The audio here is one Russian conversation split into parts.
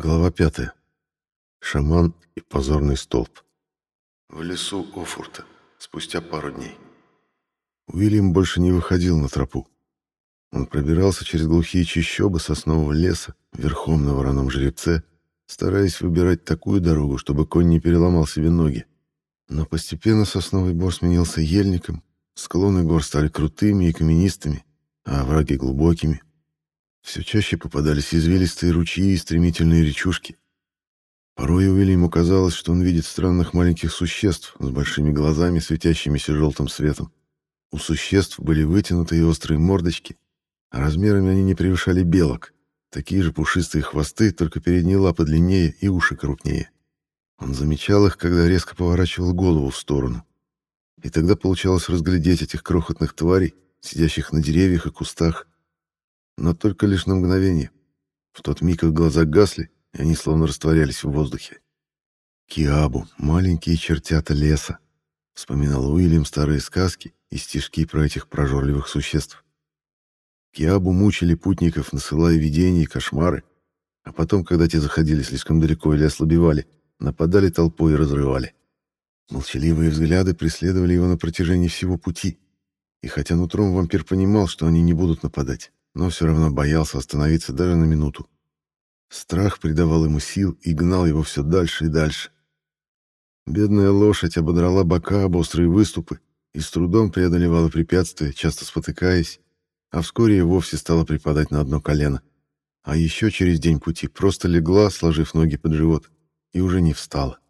Глава пятая. Шаман и позорный столб. В лесу Офурта. Спустя пару дней. Уильям больше не выходил на тропу. Он пробирался через глухие чащобы соснового леса, верхом на вороном жеребце, стараясь выбирать такую дорогу, чтобы конь не переломал себе ноги. Но постепенно сосновый бор сменился ельником, склоны гор стали крутыми и каменистыми, а овраги глубокими. Все чаще попадались извилистые ручьи и стремительные речушки. Порой Уильяму казалось, что он видит странных маленьких существ с большими глазами, светящимися желтым светом. У существ были вытянутые острые мордочки, а размерами они не превышали белок. Такие же пушистые хвосты, только передние лапы длиннее и уши крупнее. Он замечал их, когда резко поворачивал голову в сторону. И тогда получалось разглядеть этих крохотных тварей, сидящих на деревьях и кустах, но только лишь на мгновение. В тот миг их глаза гасли, и они словно растворялись в воздухе. «Киабу, маленькие чертята леса», — вспоминал Уильям старые сказки и стишки про этих прожорливых существ. Киабу мучили путников, насылая видения и кошмары, а потом, когда те заходили слишком далеко или ослабевали, нападали толпой и разрывали. Молчаливые взгляды преследовали его на протяжении всего пути, и хотя нутром вампир понимал, что они не будут нападать, но все равно боялся остановиться даже на минуту. Страх придавал ему сил и гнал его все дальше и дальше. Бедная лошадь ободрала бока об острые выступы и с трудом преодолевала препятствия, часто спотыкаясь, а вскоре и вовсе стала припадать на одно колено. А еще через день пути просто легла, сложив ноги под живот, и уже не встала.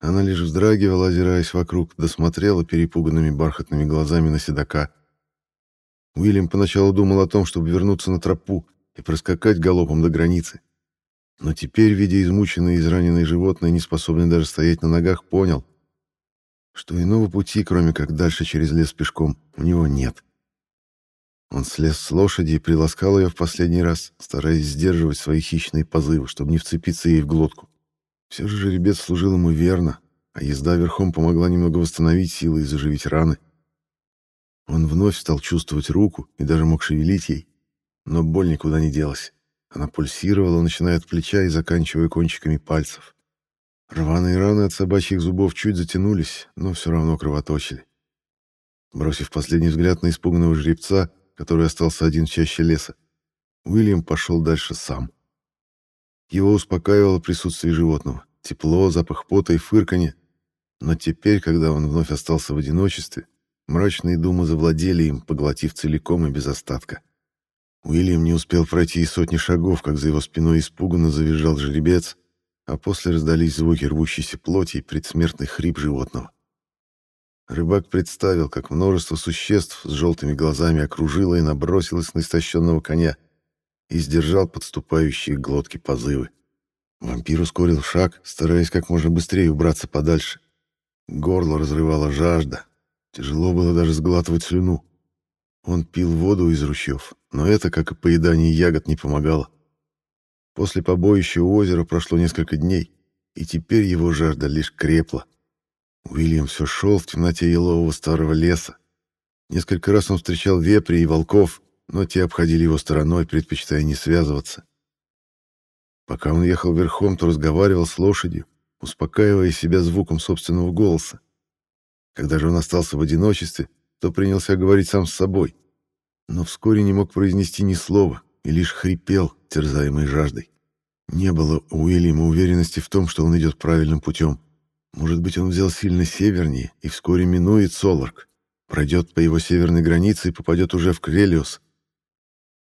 Она лишь вздрагивала, озираясь вокруг, досмотрела перепуганными бархатными глазами на седока — Уильям поначалу думал о том, чтобы вернуться на тропу и проскакать галопом до границы. Но теперь, видя измученное и израненное животное, не способное даже стоять на ногах, понял, что иного пути, кроме как дальше через лес пешком, у него нет. Он слез с лошади и приласкал ее в последний раз, стараясь сдерживать свои хищные позывы, чтобы не вцепиться ей в глотку. Все же жеребец служил ему верно, а езда верхом помогла немного восстановить силы и заживить раны. Он вновь стал чувствовать руку и даже мог шевелить ей, но боль никуда не делась. Она пульсировала, начиная от плеча и заканчивая кончиками пальцев. Рваные раны от собачьих зубов чуть затянулись, но все равно кровоточили. Бросив последний взгляд на испуганного жеребца, который остался один в чаще леса, Уильям пошел дальше сам. Его успокаивало присутствие животного, тепло, запах пота и фырканье. Но теперь, когда он вновь остался в одиночестве, Мрачные думы завладели им, поглотив целиком и без остатка. Уильям не успел пройти и сотни шагов, как за его спиной испуганно завизжал жеребец, а после раздались звуки рвущейся плоти и предсмертный хрип животного. Рыбак представил, как множество существ с желтыми глазами окружило и набросилось на истощенного коня и сдержал подступающие глотки позывы. Вампир ускорил шаг, стараясь как можно быстрее убраться подальше. Горло разрывала жажда, Тяжело было даже сглатывать слюну. Он пил воду из ручьев, но это, как и поедание ягод, не помогало. После побоища у озера прошло несколько дней, и теперь его жажда лишь крепла. Уильям все шел в темноте елового старого леса. Несколько раз он встречал вепри и волков, но те обходили его стороной, предпочитая не связываться. Пока он ехал верхом, то разговаривал с лошадью, успокаивая себя звуком собственного голоса. Когда же он остался в одиночестве, то принялся говорить сам с собой, но вскоре не мог произнести ни слова и лишь хрипел, терзаемый жаждой. Не было у Уильяма уверенности в том, что он идет правильным путем. Может быть, он взял сильно севернее и вскоре минует Соларк, пройдет по его северной границе и попадет уже в Крелиос.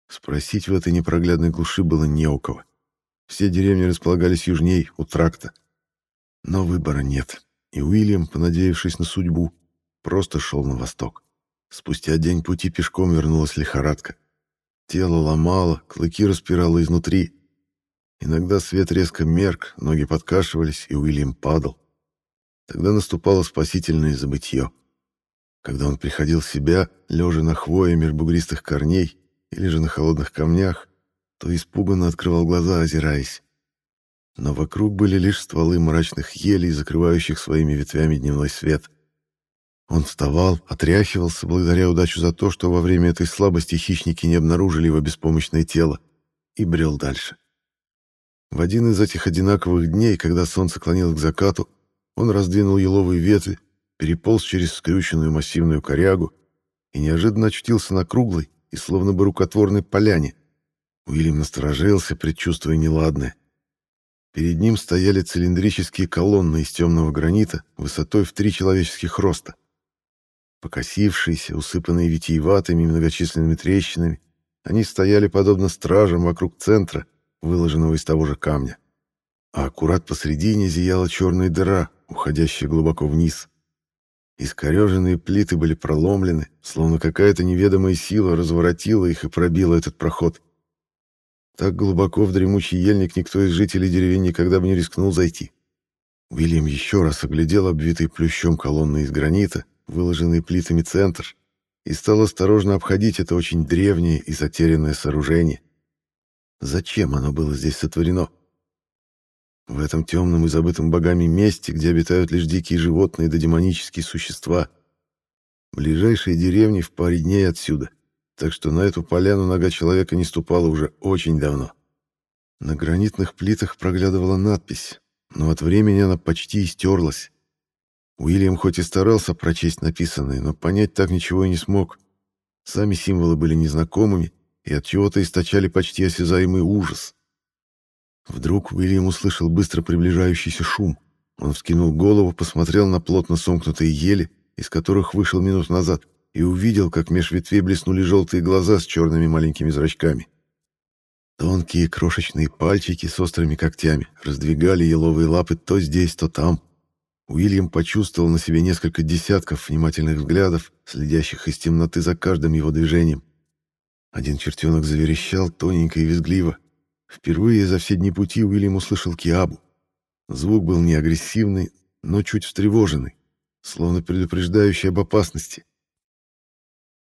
Спросить в этой непроглядной глуши было не у кого. Все деревни располагались южней, у тракта. Но выбора нет. И Уильям, понадеявшись на судьбу, просто шел на восток. Спустя день пути пешком вернулась лихорадка. Тело ломало, клыки распирало изнутри. Иногда свет резко мерк, ноги подкашивались, и Уильям падал. Тогда наступало спасительное забытье. Когда он приходил в себя, лежа на хвое меж бугристых корней или же на холодных камнях, то испуганно открывал глаза, озираясь но вокруг были лишь стволы мрачных елей, закрывающих своими ветвями дневной свет. Он вставал, отряхивался, благодаря удачу за то, что во время этой слабости хищники не обнаружили его беспомощное тело, и брел дальше. В один из этих одинаковых дней, когда солнце клонилось к закату, он раздвинул еловые ветви, переполз через скрюченную массивную корягу и неожиданно очутился на круглой и словно бы рукотворной поляне. Уильям насторожился, предчувствуя неладное. Перед ним стояли цилиндрические колонны из темного гранита высотой в три человеческих роста. Покосившиеся, усыпанные витиеватыми многочисленными трещинами, они стояли подобно стражам вокруг центра, выложенного из того же камня. А аккурат посредине зияла черная дыра, уходящая глубоко вниз. Искореженные плиты были проломлены, словно какая-то неведомая сила разворотила их и пробила этот проход. Так глубоко в дремучий ельник никто из жителей деревень никогда бы не рискнул зайти. Уильям еще раз оглядел обвитый плющом колонны из гранита, выложенный плитами центр, и стал осторожно обходить это очень древнее и затерянное сооружение. Зачем оно было здесь сотворено? В этом темном и забытом богами месте, где обитают лишь дикие животные да демонические существа. Ближайшие деревни в паре дней отсюда, так что на эту поляну нога человека не ступала уже очень давно. На гранитных плитах проглядывала надпись, но от времени она почти истерлась. Уильям хоть и старался прочесть написанное, но понять так ничего и не смог. Сами символы были незнакомыми и от чего-то источали почти осязаемый ужас. Вдруг Уильям услышал быстро приближающийся шум. Он вскинул голову, посмотрел на плотно сомкнутые ели, из которых вышел минут назад — и увидел, как меж ветвей блеснули желтые глаза с черными маленькими зрачками. Тонкие крошечные пальчики с острыми когтями раздвигали еловые лапы то здесь, то там. Уильям почувствовал на себе несколько десятков внимательных взглядов, следящих из темноты за каждым его движением. Один чертенок заверещал тоненько и визгливо. Впервые за все дни пути Уильям услышал киабу. Звук был не агрессивный, но чуть встревоженный, словно предупреждающий об опасности.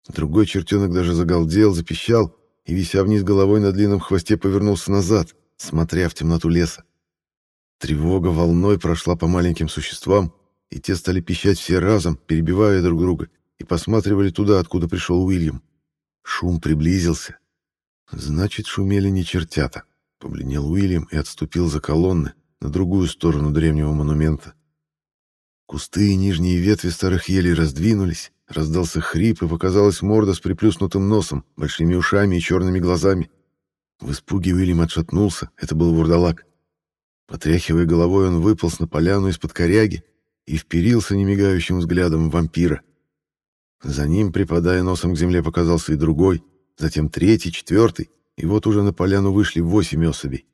Другой чертенок даже загалдел, запищал и, вися вниз головой на длинном хвосте, повернулся назад, смотря в темноту леса. Тревога волной прошла по маленьким существам, и те стали пищать все разом, перебивая друг друга, и посматривали туда, откуда пришел Уильям. Шум приблизился. Значит, шумели не чертята. Побледнел Уильям и отступил за колонны на другую сторону древнего монумента. Кусты и нижние ветви старых елей раздвинулись, Раздался хрип, и показалась морда с приплюснутым носом, большими ушами и черными глазами. В испуге Уильям отшатнулся. Это был вурдалак. Потряхивая головой, он выполз на поляну из-под коряги и вперился немигающим взглядом в вампира. За ним, припадая носом к земле, показался и другой, затем третий, четвертый, и вот уже на поляну вышли восемь особей.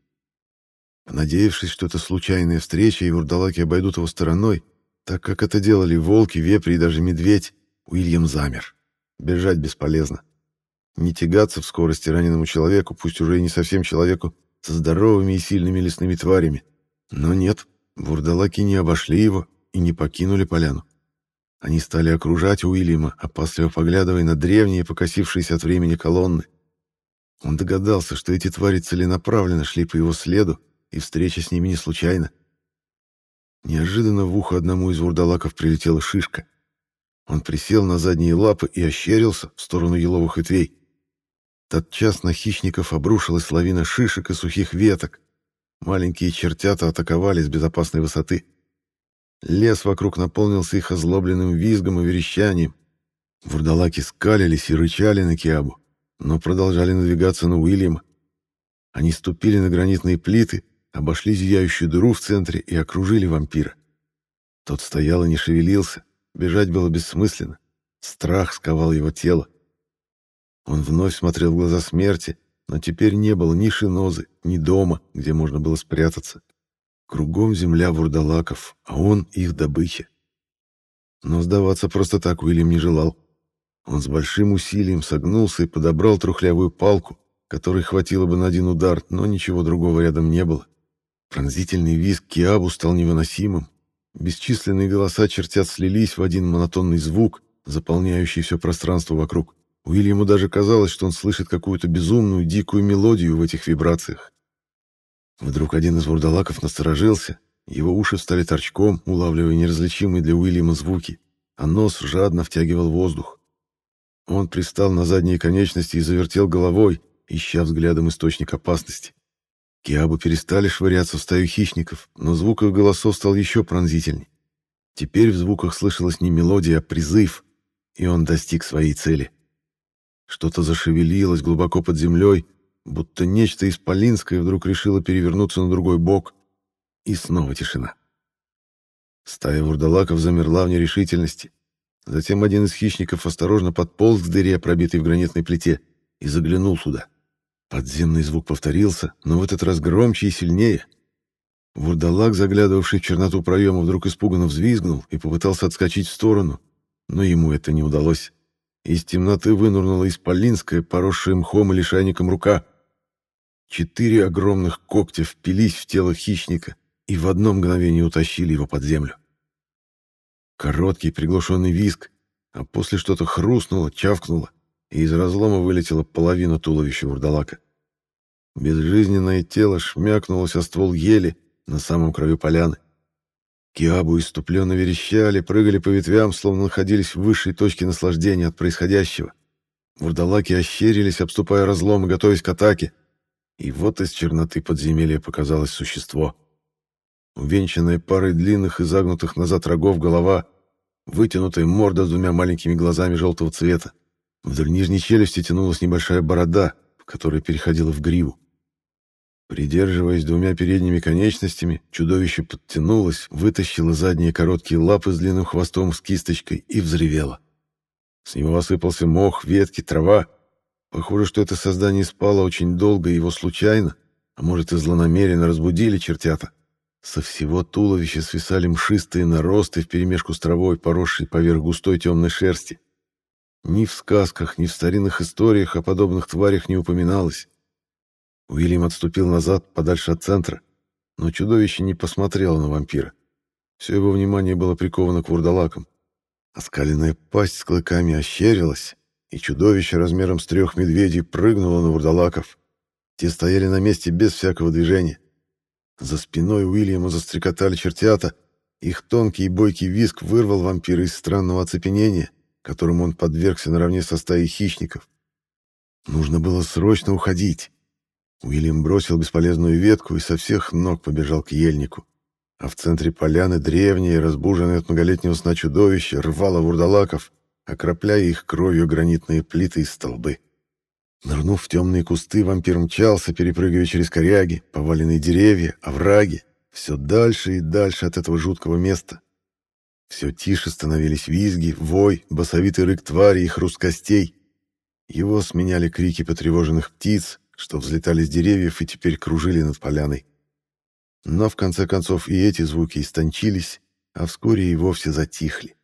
Понадеявшись, что это случайная встреча, и вурдалаки обойдут его стороной, так как это делали волки, вепри и даже медведь, Уильям замер. Бежать бесполезно. Не тягаться в скорости раненому человеку, пусть уже и не совсем человеку, со здоровыми и сильными лесными тварями. Но нет, бурдалаки не обошли его и не покинули поляну. Они стали окружать Уильяма, опасливо поглядывая на древние, покосившиеся от времени колонны. Он догадался, что эти твари целенаправленно шли по его следу, и встреча с ними не случайна. Неожиданно в ухо одному из вурдалаков прилетела шишка. Он присел на задние лапы и ощерился в сторону еловых ветвей. Тотчас на хищников обрушилась лавина шишек и сухих веток. Маленькие чертята атаковали с безопасной высоты. Лес вокруг наполнился их озлобленным визгом и верещанием. Вурдалаки скалились и рычали на Киабу, но продолжали надвигаться на Уильяма. Они ступили на гранитные плиты, обошли зияющую дыру в центре и окружили вампира. Тот стоял и не шевелился, Бежать было бессмысленно. Страх сковал его тело. Он вновь смотрел в глаза смерти, но теперь не было ни шинозы, ни дома, где можно было спрятаться. Кругом земля вурдалаков, а он их добыча. Но сдаваться просто так Уильям не желал. Он с большим усилием согнулся и подобрал трухлявую палку, которой хватило бы на один удар, но ничего другого рядом не было. Пронзительный визг Киабу стал невыносимым, Бесчисленные голоса чертят слились в один монотонный звук, заполняющий все пространство вокруг. Уильяму даже казалось, что он слышит какую-то безумную, дикую мелодию в этих вибрациях. Вдруг один из вурдалаков насторожился, его уши стали торчком, улавливая неразличимые для Уильяма звуки, а нос жадно втягивал воздух. Он пристал на задние конечности и завертел головой, ища взглядом источник опасности. Киабы перестали швыряться в стаю хищников, но звук их голосов стал еще пронзительней. Теперь в звуках слышалась не мелодия, а призыв, и он достиг своей цели. Что-то зашевелилось глубоко под землей, будто нечто исполинское вдруг решило перевернуться на другой бок, и снова тишина. Стая вурдалаков замерла в нерешительности. Затем один из хищников осторожно подполз к дыре, пробитой в гранитной плите, и заглянул туда. Подземный звук повторился, но в этот раз громче и сильнее. Вурдалак, заглядывавший в черноту проема, вдруг испуганно взвизгнул и попытался отскочить в сторону, но ему это не удалось. Из темноты вынурнула исполинская, поросшая мхом и лишайником рука. Четыре огромных когтя впились в тело хищника и в одно мгновение утащили его под землю. Короткий приглушенный виск, а после что-то хрустнуло, чавкнуло, и из разлома вылетела половина туловища вурдалака. Безжизненное тело шмякнулось о ствол ели на самом краю поляны. Киабу иступленно верещали, прыгали по ветвям, словно находились в высшей точке наслаждения от происходящего. Вурдалаки ощерились, обступая разлом и готовясь к атаке. И вот из черноты подземелья показалось существо. Увенчанная парой длинных и загнутых назад рогов голова, вытянутая морда с двумя маленькими глазами желтого цвета. Вдоль нижней челюсти тянулась небольшая борода, которая переходила в гриву. Придерживаясь двумя передними конечностями, чудовище подтянулось, вытащило задние короткие лапы с длинным хвостом с кисточкой и взревело. С него осыпался мох, ветки, трава. Похоже, что это создание спало очень долго его случайно, а может и злонамеренно разбудили чертята. Со всего туловища свисали мшистые наросты вперемешку с травой, поросшей поверх густой темной шерсти. Ни в сказках, ни в старинных историях о подобных тварях не упоминалось. Уильям отступил назад, подальше от центра, но чудовище не посмотрело на вампира. Все его внимание было приковано к вурдалакам. Оскаленная пасть с клыками ощерилась, и чудовище размером с трех медведей прыгнуло на вурдалаков. Те стояли на месте без всякого движения. За спиной Уильяма застрекотали чертята, их тонкий и бойкий виск вырвал вампира из странного оцепенения, которому он подвергся наравне со стаей хищников. Нужно было срочно уходить. Уильям бросил бесполезную ветку и со всех ног побежал к ельнику. А в центре поляны древнее, разбуженное от многолетнего сна чудовище, рвало вурдалаков, окропляя их кровью гранитные плиты и столбы. Нырнув в темные кусты, вампир мчался, перепрыгивая через коряги, поваленные деревья, овраги, все дальше и дальше от этого жуткого места. Все тише становились визги, вой, басовитый рык твари и хруст костей. Его сменяли крики потревоженных птиц, что взлетали с деревьев и теперь кружили над поляной. Но в конце концов и эти звуки истончились, а вскоре и вовсе затихли.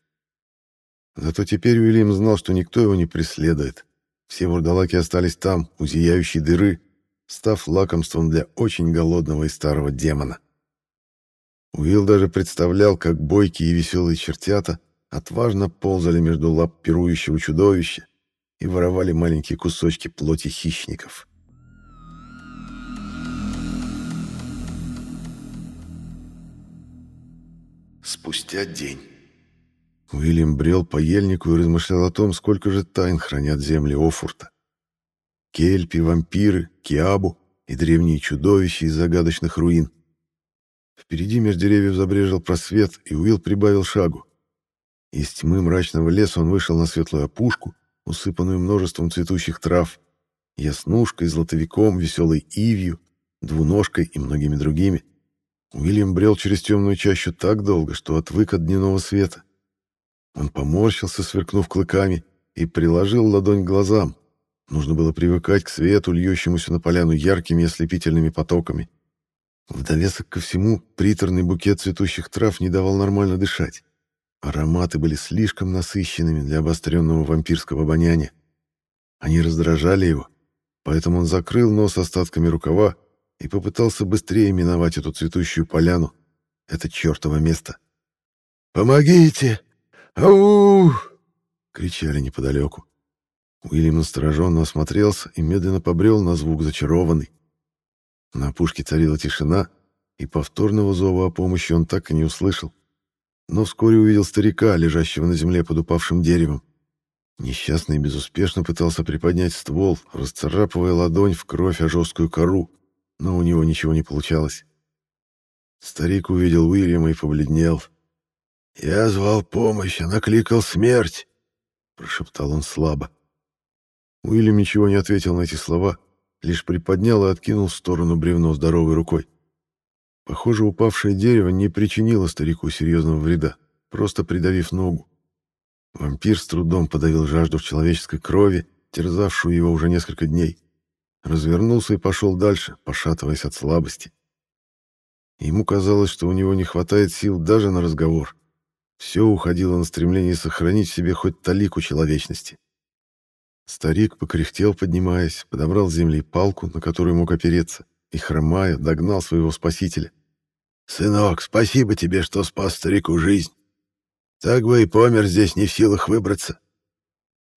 Зато теперь Уильям знал, что никто его не преследует. Все вурдалаки остались там, у зияющей дыры, став лакомством для очень голодного и старого демона. Уилл даже представлял, как бойкие и веселые чертята отважно ползали между лап пирующего чудовища и воровали маленькие кусочки плоти хищников. Спустя день. Уильям брел по ельнику и размышлял о том, сколько же тайн хранят земли Офурта. Кельпи, вампиры, киабу и древние чудовища из загадочных руин. Впереди между деревьев забрежил просвет, и Уилл прибавил шагу. Из тьмы мрачного леса он вышел на светлую опушку, усыпанную множеством цветущих трав, яснушкой, златовиком, веселой ивью, двуножкой и многими другими. Уильям брел через темную чащу так долго, что отвык от дневного света. Он поморщился, сверкнув клыками, и приложил ладонь к глазам. Нужно было привыкать к свету, льющемуся на поляну яркими ослепительными потоками. В довесок ко всему, приторный букет цветущих трав не давал нормально дышать. Ароматы были слишком насыщенными для обостренного вампирского обоняния. Они раздражали его, поэтому он закрыл нос остатками рукава и попытался быстрее миновать эту цветущую поляну. Это чертово место. «Помогите! Ау!» — кричали неподалеку. Уильям настороженно осмотрелся и медленно побрел на звук зачарованный. На опушке царила тишина, и повторного зова о помощи он так и не услышал. Но вскоре увидел старика, лежащего на земле под упавшим деревом. Несчастный безуспешно пытался приподнять ствол, расцарапывая ладонь в кровь о жесткую кору. но у него ничего не получалось. Старик увидел Уильяма и побледнел. «Я звал помощь, а накликал смерть!» — прошептал он слабо. Уильям ничего не ответил на эти слова, лишь приподнял и откинул в сторону бревно здоровой рукой. Похоже, упавшее дерево не причинило старику серьезного вреда, просто придавив ногу. Вампир с трудом подавил жажду в человеческой крови, терзавшую его уже несколько дней. Развернулся и пошел дальше, пошатываясь от слабости. Ему казалось, что у него не хватает сил даже на разговор. Все уходило на стремление сохранить в себе хоть талику человечности. Старик покряхтел, поднимаясь, подобрал с земли палку, на которую мог опереться, и, хромая, догнал своего спасителя. «Сынок, спасибо тебе, что спас старику жизнь. Так бы и помер здесь не в силах выбраться».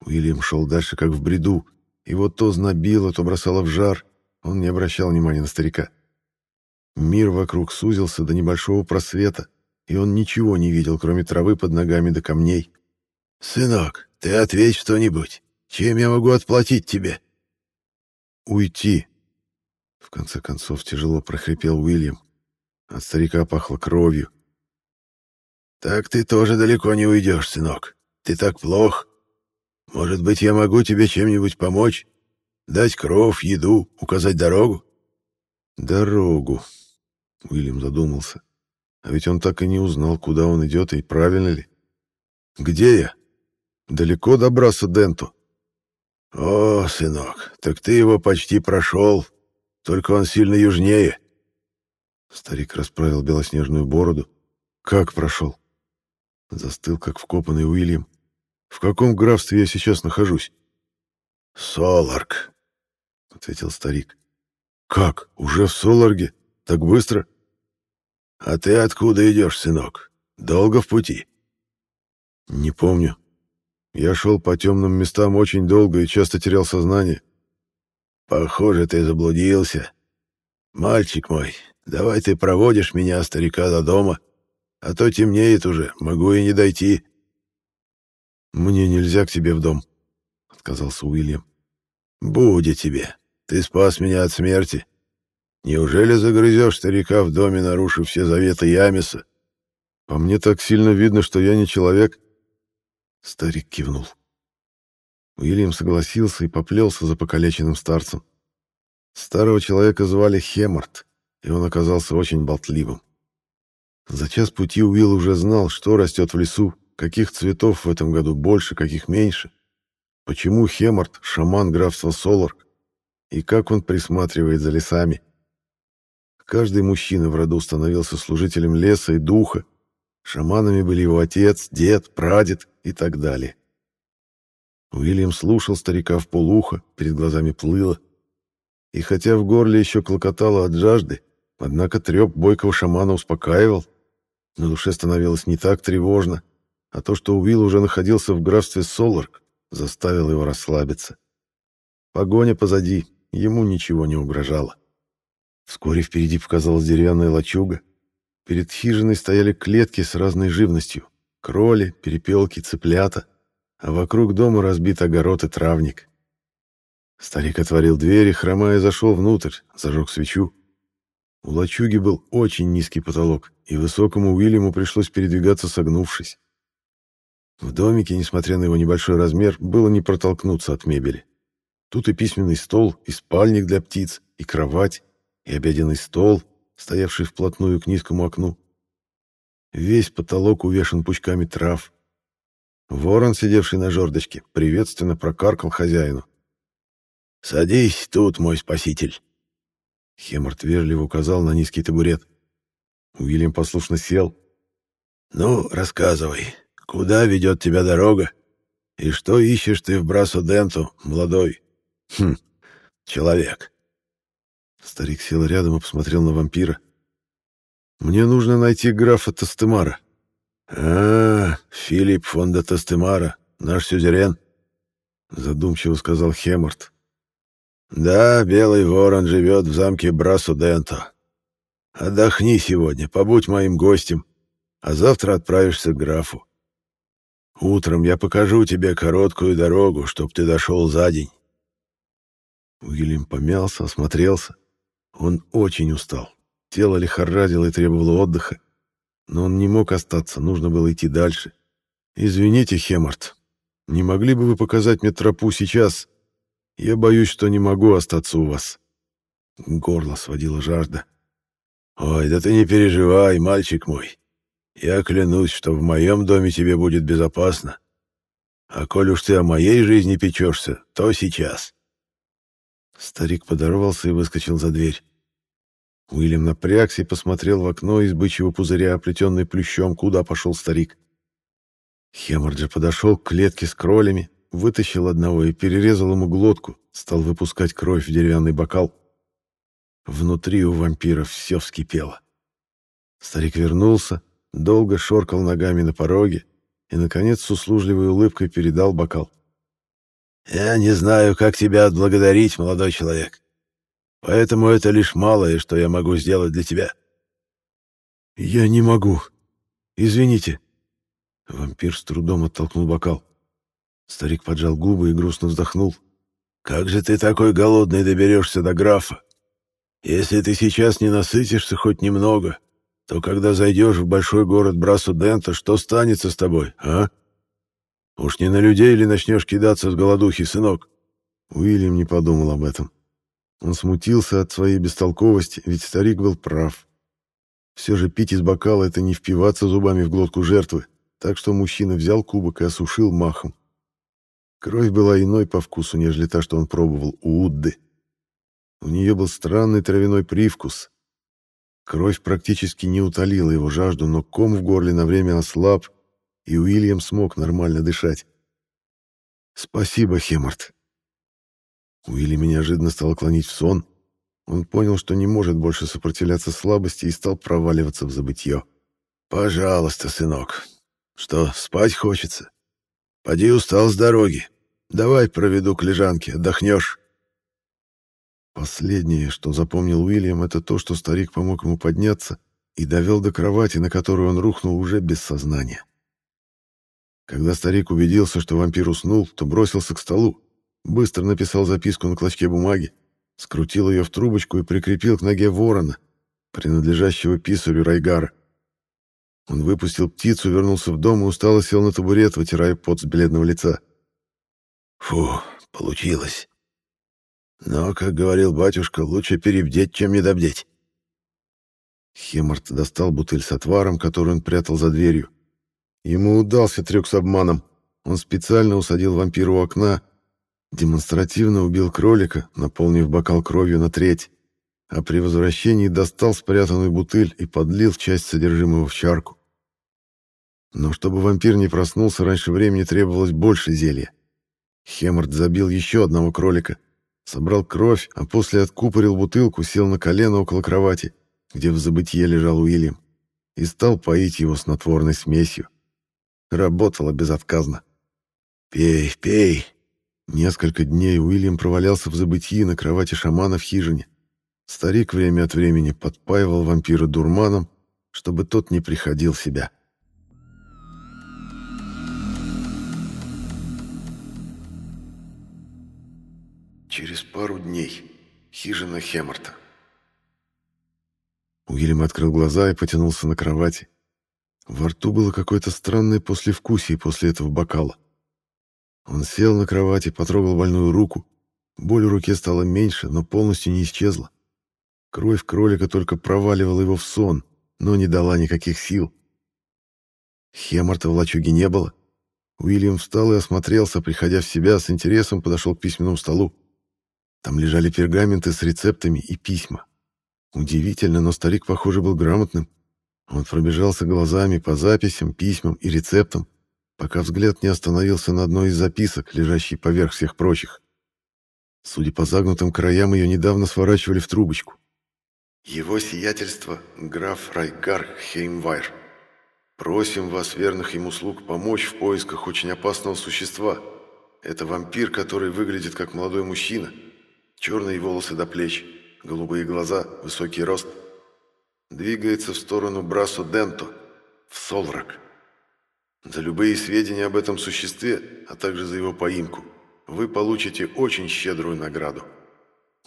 Уильям шел дальше, как в бреду. Его то знобило, то бросало в жар. Он не обращал внимания на старика. Мир вокруг сузился до небольшого просвета, и он ничего не видел, кроме травы под ногами до камней. «Сынок, ты ответь что-нибудь. Чем я могу отплатить тебе?» «Уйти!» В конце концов тяжело прохрипел Уильям. От старика пахло кровью. «Так ты тоже далеко не уйдешь, сынок. Ты так плох. Может быть, я могу тебе чем-нибудь помочь? Дать кров, еду, указать дорогу?» «Дорогу», — Уильям задумался. «А ведь он так и не узнал, куда он идет и правильно ли. Где я? Далеко до Браса Денту?» «О, сынок, так ты его почти прошел, только он сильно южнее». Старик расправил белоснежную бороду. «Как прошел?» Застыл, как вкопанный Уильям. «В каком графстве я сейчас нахожусь?» «Соларк», — ответил старик. «Как? Уже в Соларге? Так быстро?» «А ты откуда идешь, сынок? Долго в пути?» «Не помню. Я шел по темным местам очень долго и часто терял сознание. Похоже, ты заблудился. Мальчик мой, давай ты проводишь меня, старика, до дома, а то темнеет уже, могу и не дойти. Мне нельзя к тебе в дом, отказался Уильям. Будет тебе. Ты спас меня от смерти. Неужели загрызешь старика в доме, нарушив все заветы Ямиса? По мне так сильно видно, что я не человек. Старик кивнул. Уильям согласился и поплелся за покалеченным старцем. Старого человека звали Хемарт, и он оказался очень болтливым. За час пути Уилл уже знал, что растет в лесу, каких цветов в этом году больше, каких меньше, почему Хемарт — шаман графства Соларк, и как он присматривает за лесами. Каждый мужчина в роду становился служителем леса и духа, Шаманами были его отец, дед, прадед и так далее. Уильям слушал старика в полуха, перед глазами плыло. И хотя в горле еще клокотало от жажды, однако треп бойкого шамана успокаивал. На душе становилось не так тревожно, а то, что Уилл уже находился в графстве Соларк, заставило его расслабиться. Погоня позади, ему ничего не угрожало. Вскоре впереди показалась деревянная лачуга, Перед хижиной стояли клетки с разной живностью. Кроли, перепелки, цыплята. А вокруг дома разбит огород и травник. Старик отворил дверь и, хромая, зашел внутрь, зажег свечу. У лачуги был очень низкий потолок, и высокому Уильяму пришлось передвигаться согнувшись. В домике, несмотря на его небольшой размер, было не протолкнуться от мебели. Тут и письменный стол, и спальник для птиц, и кровать, и обеденный стол, стоявший вплотную к низкому окну. Весь потолок увешан пучками трав. Ворон, сидевший на жердочке, приветственно прокаркал хозяину. «Садись тут, мой спаситель!» Хемарт вежливо указал на низкий табурет. Уильям послушно сел. «Ну, рассказывай, куда ведет тебя дорога? И что ищешь ты в Брасо-Денту, молодой? Хм, человек?» Старик сел рядом и посмотрел на вампира. «Мне нужно найти графа Тастемара». «А, Филипп фон де Тастемара, наш сюзерен», — задумчиво сказал Хемарт. «Да, Белый Ворон живет в замке Брасу-Денто. Отдохни сегодня, побудь моим гостем, а завтра отправишься к графу. Утром я покажу тебе короткую дорогу, чтоб ты дошел за день». Уильям помялся, осмотрелся. Он очень устал. Тело лихорадило и требовало отдыха. Но он не мог остаться, нужно было идти дальше. «Извините, Хемарт, не могли бы вы показать мне тропу сейчас? Я боюсь, что не могу остаться у вас». Горло сводила жажда. «Ой, да ты не переживай, мальчик мой. Я клянусь, что в моем доме тебе будет безопасно. А коль уж ты о моей жизни печешься, то сейчас». Старик подорвался и выскочил за дверь. Уильям напрягся и посмотрел в окно из бычьего пузыря, оплетенный плющом, куда пошел старик. Хеморджи подошел к клетке с кролями, вытащил одного и перерезал ему глотку, стал выпускать кровь в деревянный бокал. Внутри у вампира все вскипело. Старик вернулся, долго шоркал ногами на пороге и, наконец, с услужливой улыбкой передал бокал. «Я не знаю, как тебя отблагодарить, молодой человек. Поэтому это лишь малое, что я могу сделать для тебя». «Я не могу. Извините». Вампир с трудом оттолкнул бокал. Старик поджал губы и грустно вздохнул. «Как же ты такой голодный доберешься до графа? Если ты сейчас не насытишься хоть немного, то когда зайдешь в большой город Брасу-Дента, что станется с тобой, а? Уж не на людей ли начнешь кидаться с голодухи, сынок?» Уильям не подумал об этом. Он смутился от своей бестолковости, ведь старик был прав. Все же пить из бокала — это не впиваться зубами в глотку жертвы, так что мужчина взял кубок и осушил махом. Кровь была иной по вкусу, нежели та, что он пробовал у Удды. У нее был странный травяной привкус. Кровь практически не утолила его жажду, но ком в горле на время ослаб, и Уильям смог нормально дышать. «Спасибо, Хемарт», Уильям неожиданно стал клонить в сон. Он понял, что не может больше сопротивляться слабости и стал проваливаться в забытье. «Пожалуйста, сынок. Что, спать хочется? Поди устал с дороги. Давай проведу к лежанке, отдохнешь». Последнее, что запомнил Уильям, это то, что старик помог ему подняться и довел до кровати, на которую он рухнул уже без сознания. Когда старик убедился, что вампир уснул, то бросился к столу, Быстро написал записку на клочке бумаги, скрутил ее в трубочку и прикрепил к ноге ворона, принадлежащего писарю Райгара. Он выпустил птицу, вернулся в дом и устало сел на табурет, вытирая пот с бледного лица. Фу, получилось. Но, как говорил батюшка, лучше перебдеть, чем недобдеть. Хемарт достал бутыль с отваром, который он прятал за дверью. Ему удался трюк с обманом. Он специально усадил вампира у окна Демонстративно убил кролика, наполнив бокал кровью на треть, а при возвращении достал спрятанную бутыль и подлил часть содержимого в чарку. Но чтобы вампир не проснулся раньше времени, требовалось больше зелья. Хемард забил еще одного кролика, собрал кровь, а после откупорил бутылку, сел на колено около кровати, где в забытье лежал Уильям, и стал поить его снотворной смесью. Работало безотказно. «Пей, пей!» Несколько дней Уильям провалялся в забытии на кровати шамана в хижине. Старик время от времени подпаивал вампира дурманом, чтобы тот не приходил в себя. Через пару дней. Хижина Хемарта. Уильям открыл глаза и потянулся на кровати. Во рту было какое-то странное послевкусие после этого бокала. Он сел на кровати, потрогал больную руку. Боль в руке стала меньше, но полностью не исчезла. Кровь кролика только проваливала его в сон, но не дала никаких сил. Хемарта в лачуге не было. Уильям встал и осмотрелся, приходя в себя, с интересом подошел к письменному столу. Там лежали пергаменты с рецептами и письма. Удивительно, но старик, похоже, был грамотным. Он пробежался глазами по записям, письмам и рецептам, пока взгляд не остановился на одной из записок, лежащей поверх всех прочих. Судя по загнутым краям, ее недавно сворачивали в трубочку. «Его сиятельство граф Райгар Хеймвайр. Просим вас, верных ему слуг, помочь в поисках очень опасного существа. Это вампир, который выглядит как молодой мужчина. Черные волосы до плеч, голубые глаза, высокий рост. Двигается в сторону Брасо Денто, в Солрак. За любые сведения об этом существе, а также за его поимку, вы получите очень щедрую награду».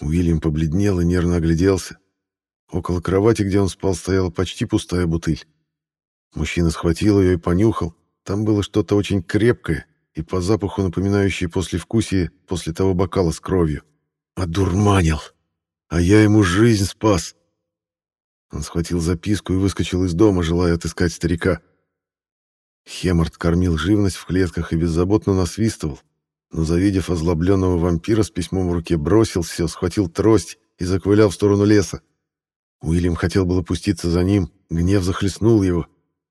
Уильям побледнел и нервно огляделся. Около кровати, где он спал, стояла почти пустая бутыль. Мужчина схватил ее и понюхал. Там было что-то очень крепкое и по запаху напоминающее послевкусие после того бокала с кровью. Одурманил! А я ему жизнь спас! Он схватил записку и выскочил из дома, желая отыскать старика. Хемарт кормил живность в клетках и беззаботно насвистывал, но, завидев озлобленного вампира с письмом в руке, бросил все, схватил трость и заковылял в сторону леса. Уильям хотел было пуститься за ним, гнев захлестнул его,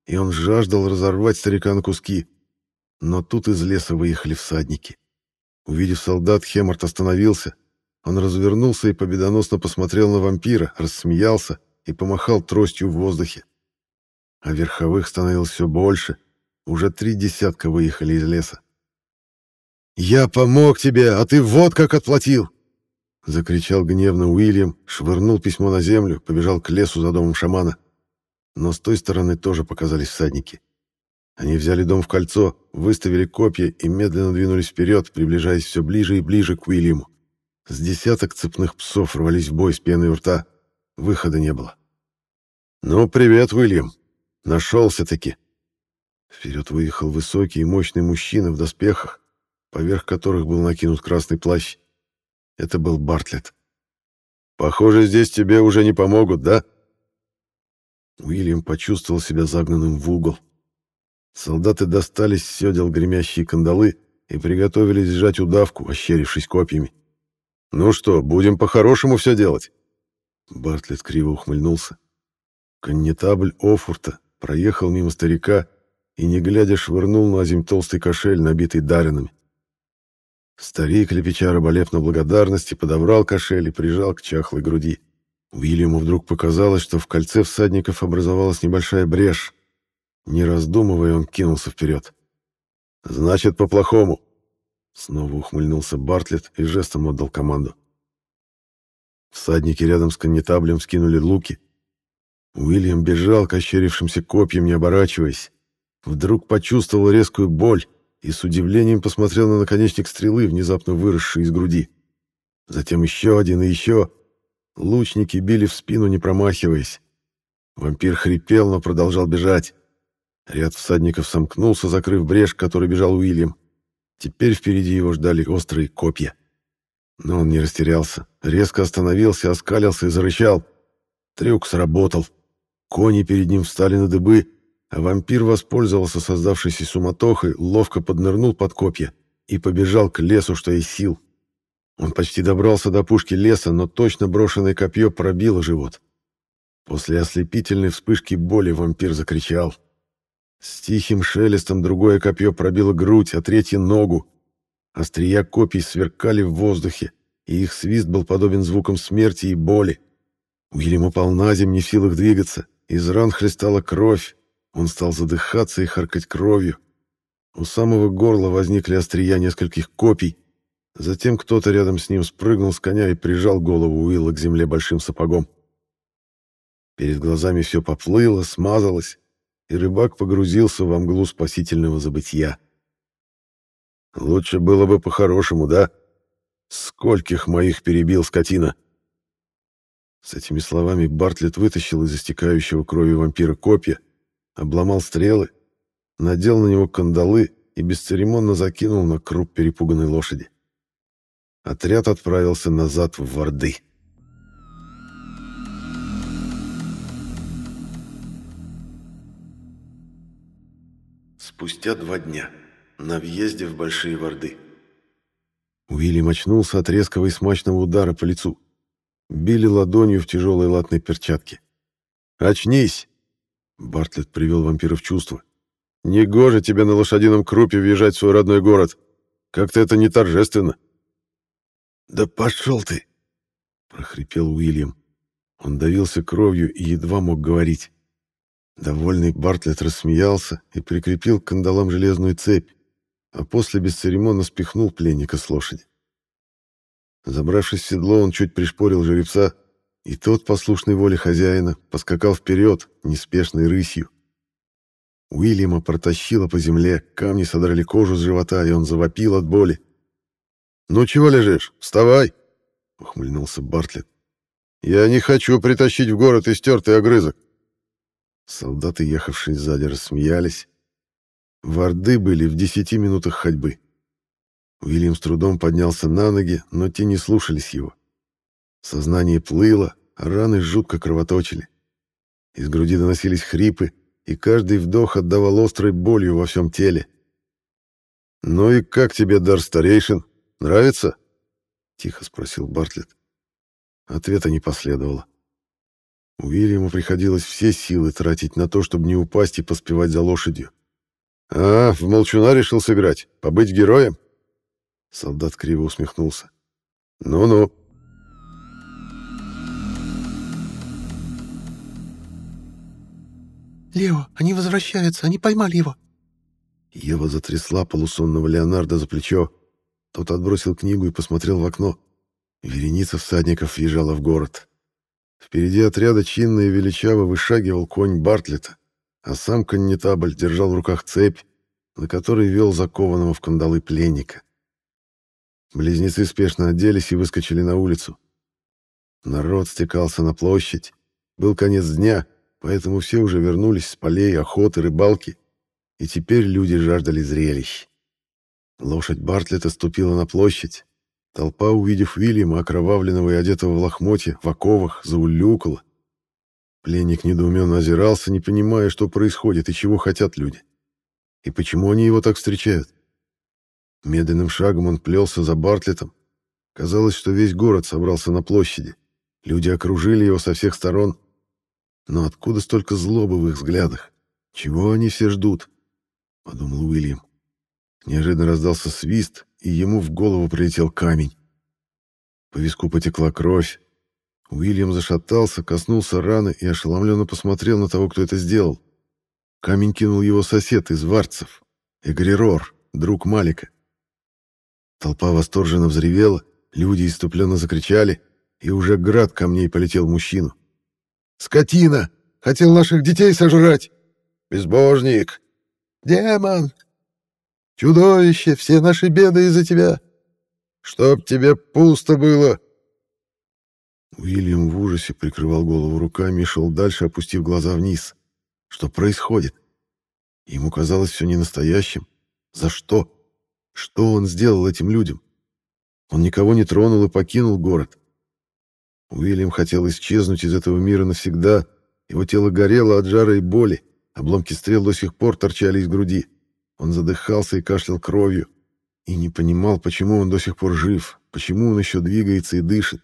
и он жаждал разорвать старика на куски. Но тут из леса выехали всадники. Увидев солдат, Хемарт остановился. Он развернулся и победоносно посмотрел на вампира, рассмеялся и помахал тростью в воздухе. А верховых становилось все больше. Уже три десятка выехали из леса. «Я помог тебе, а ты вот как отплатил!» Закричал гневно Уильям, швырнул письмо на землю, побежал к лесу за домом шамана. Но с той стороны тоже показались всадники. Они взяли дом в кольцо, выставили копья и медленно двинулись вперед, приближаясь все ближе и ближе к Уильяму. С десяток цепных псов рвались в бой с пеной у рта. Выхода не было. «Ну, привет, Уильям. Нашелся-таки». Вперед выехал высокий и мощный мужчина в доспехах, поверх которых был накинут красный плащ. Это был Бартлетт. «Похоже, здесь тебе уже не помогут, да?» Уильям почувствовал себя загнанным в угол. Солдаты достали с седел гремящие кандалы и приготовились сжать удавку, ощерившись копьями. «Ну что, будем по-хорошему все делать?» Бартлетт криво ухмыльнулся. Коннетабль Офурта проехал мимо старика и, не глядя, швырнул на земь толстый кошель, набитый даринами. Старик, лепеча раболепно благодарности, подобрал кошель и прижал к чахлой груди. Уильяму вдруг показалось, что в кольце всадников образовалась небольшая брешь. Не раздумывая, он кинулся вперед. «Значит, по-плохому!» Снова ухмыльнулся Бартлетт и жестом отдал команду. Всадники рядом с коннетаблем скинули луки. Уильям бежал к ощерившимся копьям, не оборачиваясь. Вдруг почувствовал резкую боль и с удивлением посмотрел на наконечник стрелы, внезапно выросший из груди. Затем еще один и еще. Лучники били в спину, не промахиваясь. Вампир хрипел, но продолжал бежать. Ряд всадников сомкнулся, закрыв брешь, который бежал Уильям. Теперь впереди его ждали острые копья. Но он не растерялся. Резко остановился, оскалился и зарычал. Трюк сработал. Кони перед ним встали на дыбы, вампир воспользовался создавшейся суматохой, ловко поднырнул под копья и побежал к лесу, что из сил. Он почти добрался до пушки леса, но точно брошенное копье пробило живот. После ослепительной вспышки боли вампир закричал. С тихим шелестом другое копье пробило грудь, а третье — ногу. Острия копий сверкали в воздухе, и их свист был подобен звукам смерти и боли. Уильям упал на землю, не в силах двигаться. Из ран хлестала кровь, он стал задыхаться и харкать кровью. У самого горла возникли острия нескольких копий. Затем кто-то рядом с ним спрыгнул с коня и прижал голову Уилла к земле большим сапогом. Перед глазами все поплыло, смазалось, и рыбак погрузился во мглу спасительного забытия. «Лучше было бы по-хорошему, да? Скольких моих перебил скотина!» С этими словами Бартлетт вытащил из истекающего крови вампира копья, обломал стрелы, надел на него кандалы и бесцеремонно закинул на круп перепуганной лошади. Отряд отправился назад в Варды. Спустя два дня. На въезде в Большие Варды. Уильям очнулся от резкого и смачного удара по лицу. Били ладонью в тяжелой латной перчатке. «Очнись!» Бартлетт привел вампира в чувство. «Негоже тебе на лошадином крупе въезжать в свой родной город. Как-то это не торжественно». «Да пошел ты!» — прохрипел Уильям. Он давился кровью и едва мог говорить. Довольный Бартлетт рассмеялся и прикрепил к кандалам железную цепь, а после бесцеремонно спихнул пленника с лошади. Забравшись в седло, он чуть пришпорил жеребца, и тот, послушной воле хозяина, поскакал вперед, неспешной рысью. Уильяма протащило по земле, камни содрали кожу с живота, и он завопил от боли. «Ну чего лежишь? Вставай!» — ухмыльнулся Бартлетт. Я не хочу притащить в город истертый огрызок. Солдаты, ехавшие сзади, рассмеялись. Варды были в десяти минутах ходьбы. Уильям с трудом поднялся на ноги, но те не слушались его. Сознание плыло, а раны жутко кровоточили. Из груди доносились хрипы, и каждый вдох отдавал острой болью во всем теле. «Ну и как тебе дар старейшин? Нравится?» — тихо спросил Бартлетт. Ответа не последовало. Уильяму приходилось все силы тратить на то, чтобы не упасть и поспевать за лошадью. «А, в молчуна решил сыграть? Побыть героем?» Солдат криво усмехнулся. «Ну-ну». «Лео, они возвращаются, они поймали его». Ева затрясла полусонного Леонардо за плечо. Тот отбросил книгу и посмотрел в окно. Вереница всадников въезжала в город. Впереди отряда чинно и величаво вышагивал конь Бартлета, а сам коннетабль держал в руках цепь, на которой вел закованного в кандалы пленника. Близнецы спешно оделись и выскочили на улицу. Народ стекался на площадь. Был конец дня, поэтому все уже вернулись с полей, охоты, рыбалки, и теперь люди жаждали зрелищ. Лошадь Бартлета ступила на площадь, Толпа, увидев Вильяма, окровавленного и одетого в лохмотье, в оковах, заулюкала. Пленник недоуменно озирался, не понимая, что происходит и чего хотят люди. И почему они его так встречают? Медленным шагом он плелся за Бартлетом. Казалось, что весь город собрался на площади. Люди окружили его со всех сторон. Но откуда столько злобы в их взглядах? Чего они все ждут? Подумал Уильям. Неожиданно раздался свист, и ему в голову прилетел камень. По виску потекла кровь. Уильям зашатался, коснулся раны и ошеломленно посмотрел на того, кто это сделал. Камень кинул его сосед из Варцев, Эгрерор, друг Малика. Толпа восторженно взревела, люди иступленно закричали, и уже град камней полетел мужчину. «Скотина! Хотел наших детей сожрать! Безбожник! Демон! Чудовище, все наши беды из-за тебя! Чтоб тебе пусто было!» Уильям в ужасе прикрывал голову руками и шел дальше, опустив глаза вниз. Что происходит? Ему казалось все ненастоящим. За что? Что он сделал этим людям? Он никого не тронул и покинул город. Уильям хотел исчезнуть из этого мира навсегда. Его тело горело от жара и боли. Обломки стрел до сих пор торчали из груди. Он задыхался и кашлял кровью. И не понимал, почему он до сих пор жив, почему он еще двигается и дышит.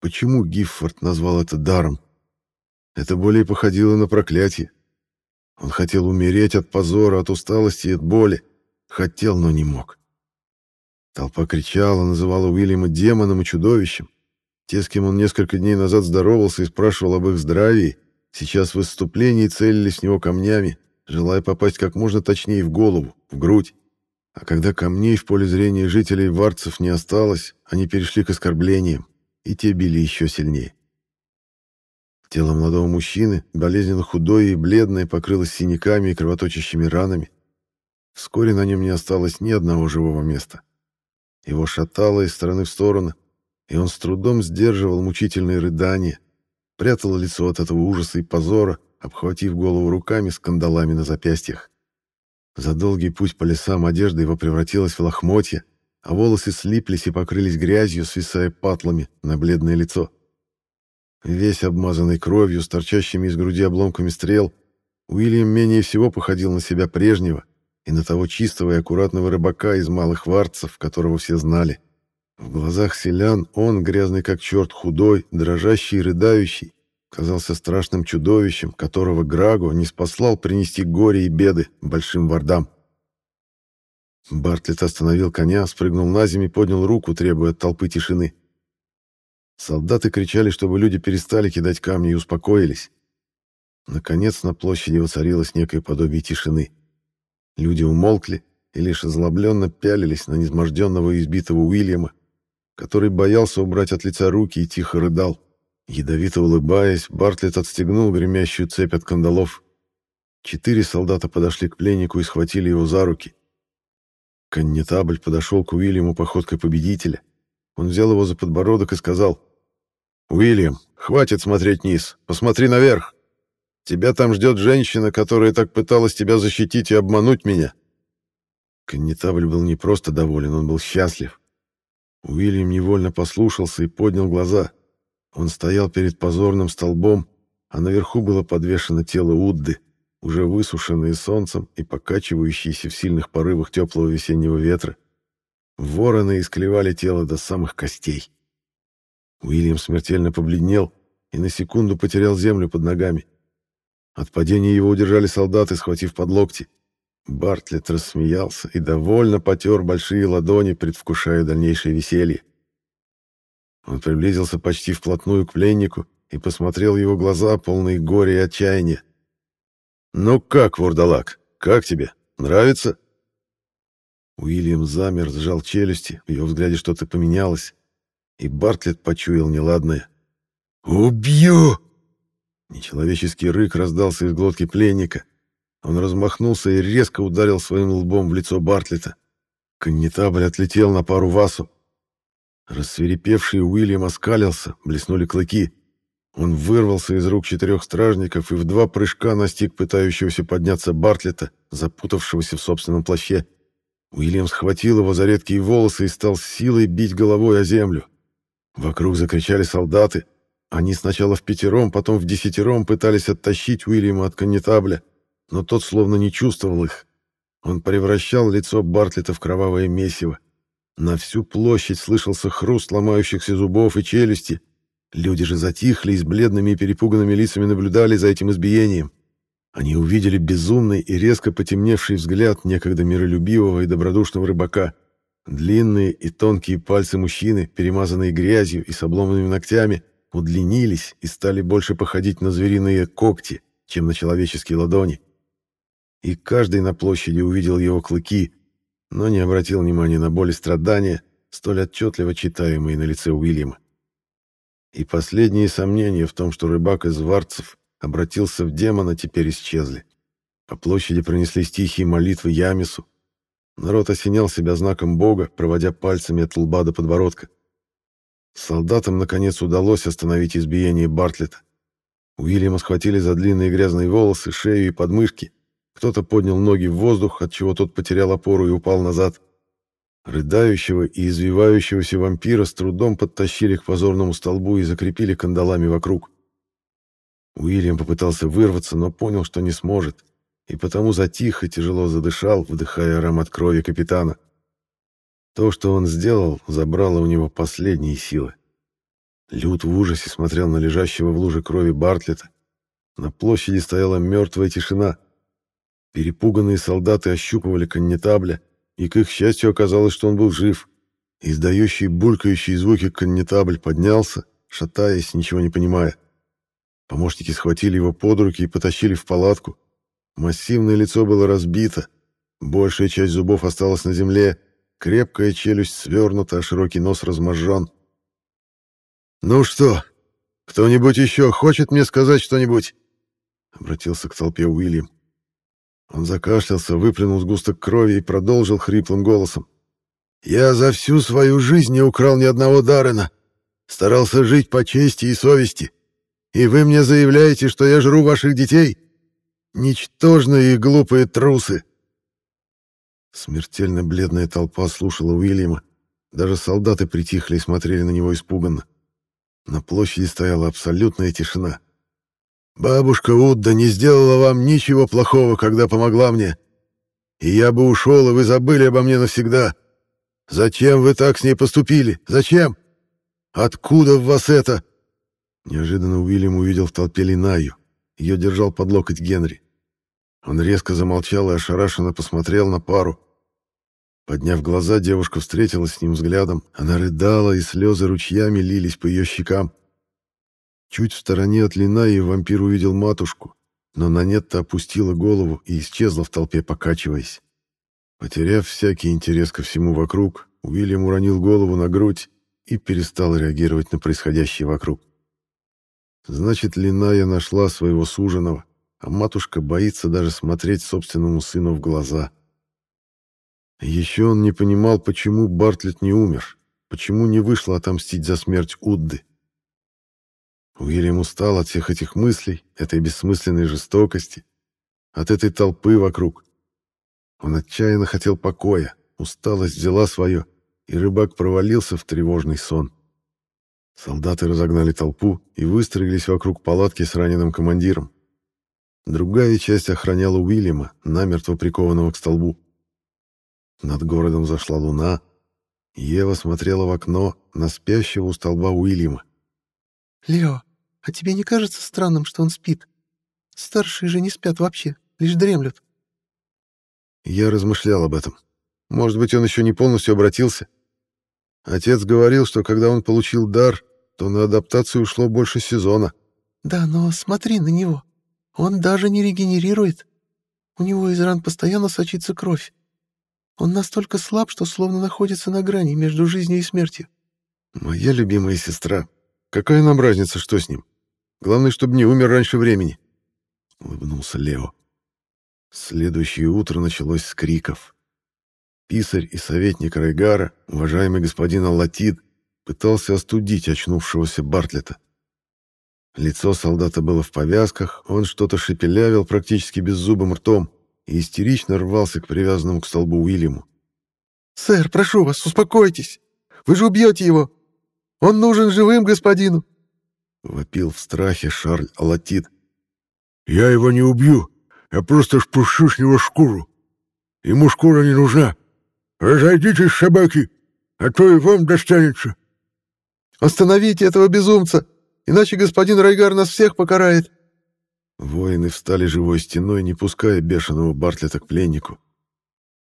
Почему Гиффорд назвал это даром? Это более походило на проклятие. Он хотел умереть от позора, от усталости и от боли. Хотел, но не мог. Толпа кричала, называла Уильяма демоном и чудовищем. Те, с кем он несколько дней назад здоровался и спрашивал об их здравии, сейчас в выступлении целились в него камнями, желая попасть как можно точнее в голову, в грудь. А когда камней в поле зрения жителей Варцев не осталось, они перешли к оскорблениям, и те били еще сильнее. Тело молодого мужчины, болезненно худое и бледное, покрылось синяками и кровоточащими ранами. Вскоре на нем не осталось ни одного живого места. Его шатало из стороны в сторону, и он с трудом сдерживал мучительные рыдания, прятал лицо от этого ужаса и позора, обхватив голову руками с кандалами на запястьях. За долгий путь по лесам одежда его превратилась в лохмотья, а волосы слиплись и покрылись грязью, свисая патлами на бледное лицо. Весь обмазанный кровью, с торчащими из груди обломками стрел, Уильям менее всего походил на себя прежнего и на того чистого и аккуратного рыбака из малых варцев, которого все знали. В глазах селян он, грязный как черт, худой, дрожащий и рыдающий, казался страшным чудовищем, которого Граго не спаслал принести горе и беды большим вардам. Бартлетт остановил коня, спрыгнул на землю и поднял руку, требуя от толпы тишины. Солдаты кричали, чтобы люди перестали кидать камни и успокоились. Наконец на площади воцарилось некое подобие тишины. Люди умолкли и лишь озлобленно пялились на низможденного и избитого Уильяма, который боялся убрать от лица руки и тихо рыдал. Ядовито улыбаясь, Бартлетт отстегнул гремящую цепь от кандалов. Четыре солдата подошли к пленнику и схватили его за руки. Коннетабль подошел к Уильяму походкой победителя. Он взял его за подбородок и сказал, «Уильям, хватит смотреть вниз, посмотри наверх. Тебя там ждет женщина, которая так пыталась тебя защитить и обмануть меня». Коннетабль был не просто доволен, он был счастлив. Уильям невольно послушался и поднял глаза. Он стоял перед позорным столбом, а наверху было подвешено тело Удды, уже высушенное солнцем и покачивающееся в сильных порывах теплого весеннего ветра. Вороны исклевали тело до самых костей. Уильям смертельно побледнел и на секунду потерял землю под ногами. От падения его удержали солдаты, схватив под локти. Бартлетт рассмеялся и довольно потер большие ладони, предвкушая дальнейшее веселье. Он приблизился почти вплотную к пленнику и посмотрел его глаза, полные горя и отчаяния. «Ну как, вурдалак, как тебе? Нравится?» Уильям замер, сжал челюсти, в его взгляде что-то поменялось, и Бартлетт почуял неладное. «Убью!» Нечеловеческий рык раздался из глотки пленника. Он размахнулся и резко ударил своим лбом в лицо Бартлета. Коннетабль отлетел на пару васу. Рассверепевший Уильям оскалился, блеснули клыки. Он вырвался из рук четырех стражников и в два прыжка настиг пытающегося подняться Бартлета, запутавшегося в собственном плаще. Уильям схватил его за редкие волосы и стал силой бить головой о землю. Вокруг закричали солдаты. Они сначала в пятером, потом в десятером пытались оттащить Уильяма от коннетабля, но тот словно не чувствовал их. Он превращал лицо Бартлета в кровавое месиво. На всю площадь слышался хруст ломающихся зубов и челюсти, Люди же затихли и с бледными и перепуганными лицами наблюдали за этим избиением. Они увидели безумный и резко потемневший взгляд некогда миролюбивого и добродушного рыбака. Длинные и тонкие пальцы мужчины, перемазанные грязью и с обломанными ногтями, удлинились и стали больше походить на звериные когти, чем на человеческие ладони. И каждый на площади увидел его клыки, но не обратил внимания на боль и страдания, столь отчетливо читаемые на лице Уильяма. И последние сомнения в том, что рыбак из Варцев обратился в демона, теперь исчезли. По площади пронеслись тихие молитвы Ямису. Народ осенял себя знаком Бога, проводя пальцами от лба до подбородка. Солдатам, наконец, удалось остановить избиение Бартлета. Уильяма схватили за длинные грязные волосы, шею и подмышки. Кто-то поднял ноги в воздух, отчего тот потерял опору и упал назад. Рыдающего и извивающегося вампира с трудом подтащили к позорному столбу и закрепили кандалами вокруг. Уильям попытался вырваться, но понял, что не сможет, и потому затих и тяжело задышал, вдыхая аромат крови капитана. То, что он сделал, забрало у него последние силы. Люд в ужасе смотрел на лежащего в луже крови Бартлета. На площади стояла мертвая тишина. Перепуганные солдаты ощупывали коннетабля, и, к их счастью, оказалось, что он был жив. Издающий булькающие звуки коннетабль поднялся, шатаясь, ничего не понимая. Помощники схватили его под руки и потащили в палатку. Массивное лицо было разбито, большая часть зубов осталась на земле, крепкая челюсть свернута, а широкий нос разможжен. «Ну что, кто-нибудь еще хочет мне сказать что-нибудь?» Обратился к толпе Уильям. Он закашлялся, выплюнул сгусток крови и продолжил хриплым голосом. «Я за всю свою жизнь не украл ни одного Даррена. Старался жить по чести и совести. И вы мне заявляете, что я жру ваших детей? Ничтожные и глупые трусы!» Смертельно бледная толпа слушала Уильяма. Даже солдаты притихли и смотрели на него испуганно. На площади стояла абсолютная тишина. Бабушка Удда не сделала вам ничего плохого, когда помогла мне. И я бы ушел, и вы забыли обо мне навсегда. Зачем вы так с ней поступили? Зачем? Откуда в вас это?» Неожиданно Уильям увидел в толпе Линаю. Ее держал под локоть Генри. Он резко замолчал и ошарашенно посмотрел на пару. Подняв глаза, девушка встретилась с ним взглядом. Она рыдала, и слезы ручьями лились по ее щекам. Чуть в стороне от Линаи вампир увидел матушку, но Нанетта опустила голову и исчезла в толпе, покачиваясь. Потеряв всякий интерес ко всему вокруг, Уильям уронил голову на грудь и перестал реагировать на происходящее вокруг. Значит, Линая нашла своего суженого, а матушка боится даже смотреть собственному сыну в глаза. Еще он не понимал, почему Бартлетт не умер, почему не вышла отомстить за смерть Удды. Уильям устал от всех этих мыслей, этой бессмысленной жестокости, от этой толпы вокруг. Он отчаянно хотел покоя, усталость взяла свое, и рыбак провалился в тревожный сон. Солдаты разогнали толпу и выстроились вокруг палатки с раненым командиром. Другая часть охраняла Уильяма, намертво прикованного к столбу. Над городом зашла луна. Ева смотрела в окно на спящего у столба Уильяма. «Лео, а тебе не кажется странным, что он спит? Старшие же не спят вообще, лишь дремлют». Я размышлял об этом. Может быть, он еще не полностью обратился. Отец говорил, что когда он получил дар, то на адаптацию ушло больше сезона. «Да, но смотри на него. Он даже не регенерирует. У него из ран постоянно сочится кровь. Он настолько слаб, что словно находится на грани между жизнью и смертью. Моя любимая сестра. Какая нам разница, что с ним? Главное, чтобы не умер раньше времени. Улыбнулся Лео. Следующее утро началось с криков. Писарь и советник Райгара, уважаемый господин Аллатид, пытался остудить очнувшегося Бартлета. Лицо солдата было в повязках, он что-то шепелявил практически беззубым ртом и истерично рвался к привязанному к столбу Уильяму. «Сэр, прошу вас, успокойтесь! Вы же убьете его! Он нужен живым господину!» Вопил в страхе Шарль Алатит. «Я его не убью, я просто спущу с него шкуру. Ему шкура не нужна. Разойдитесь, собаки, а то и вам достанется!» «Остановите этого безумца, иначе господин Райгар нас всех покарает!» Воины встали живой стеной, не пуская бешеного Бартлета к пленнику.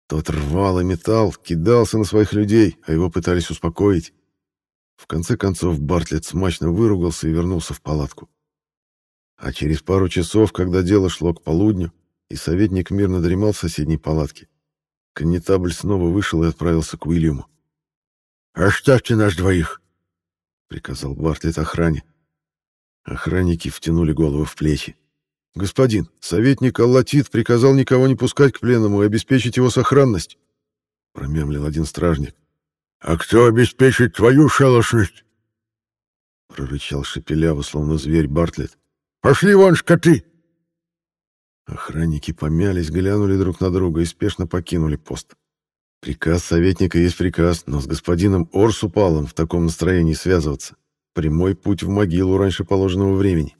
Тот рвал и металл, кидался на своих людей, а его пытались успокоить. В конце концов Бартлет смачно выругался и вернулся в палатку. А через пару часов, когда дело шло к полудню, и советник мирно дремал в соседней палатке, коннетабль снова вышел и отправился к Уильяму. «Оставьте нас двоих!» — приказал Бартлет охране. Охранники втянули голову в плечи. «Господин, советник Аллатит приказал никого не пускать к пленному и обеспечить его сохранность», — промямлил один стражник. «А кто обеспечит твою шалостность?» — прорычал шепеляво, словно зверь Бартлет. «Пошли вон, скоты!» Охранники помялись, глянули друг на друга и спешно покинули пост. Приказ советника есть приказ, но с господином Орсупалом в таком настроении связываться — прямой путь в могилу раньше положенного времени.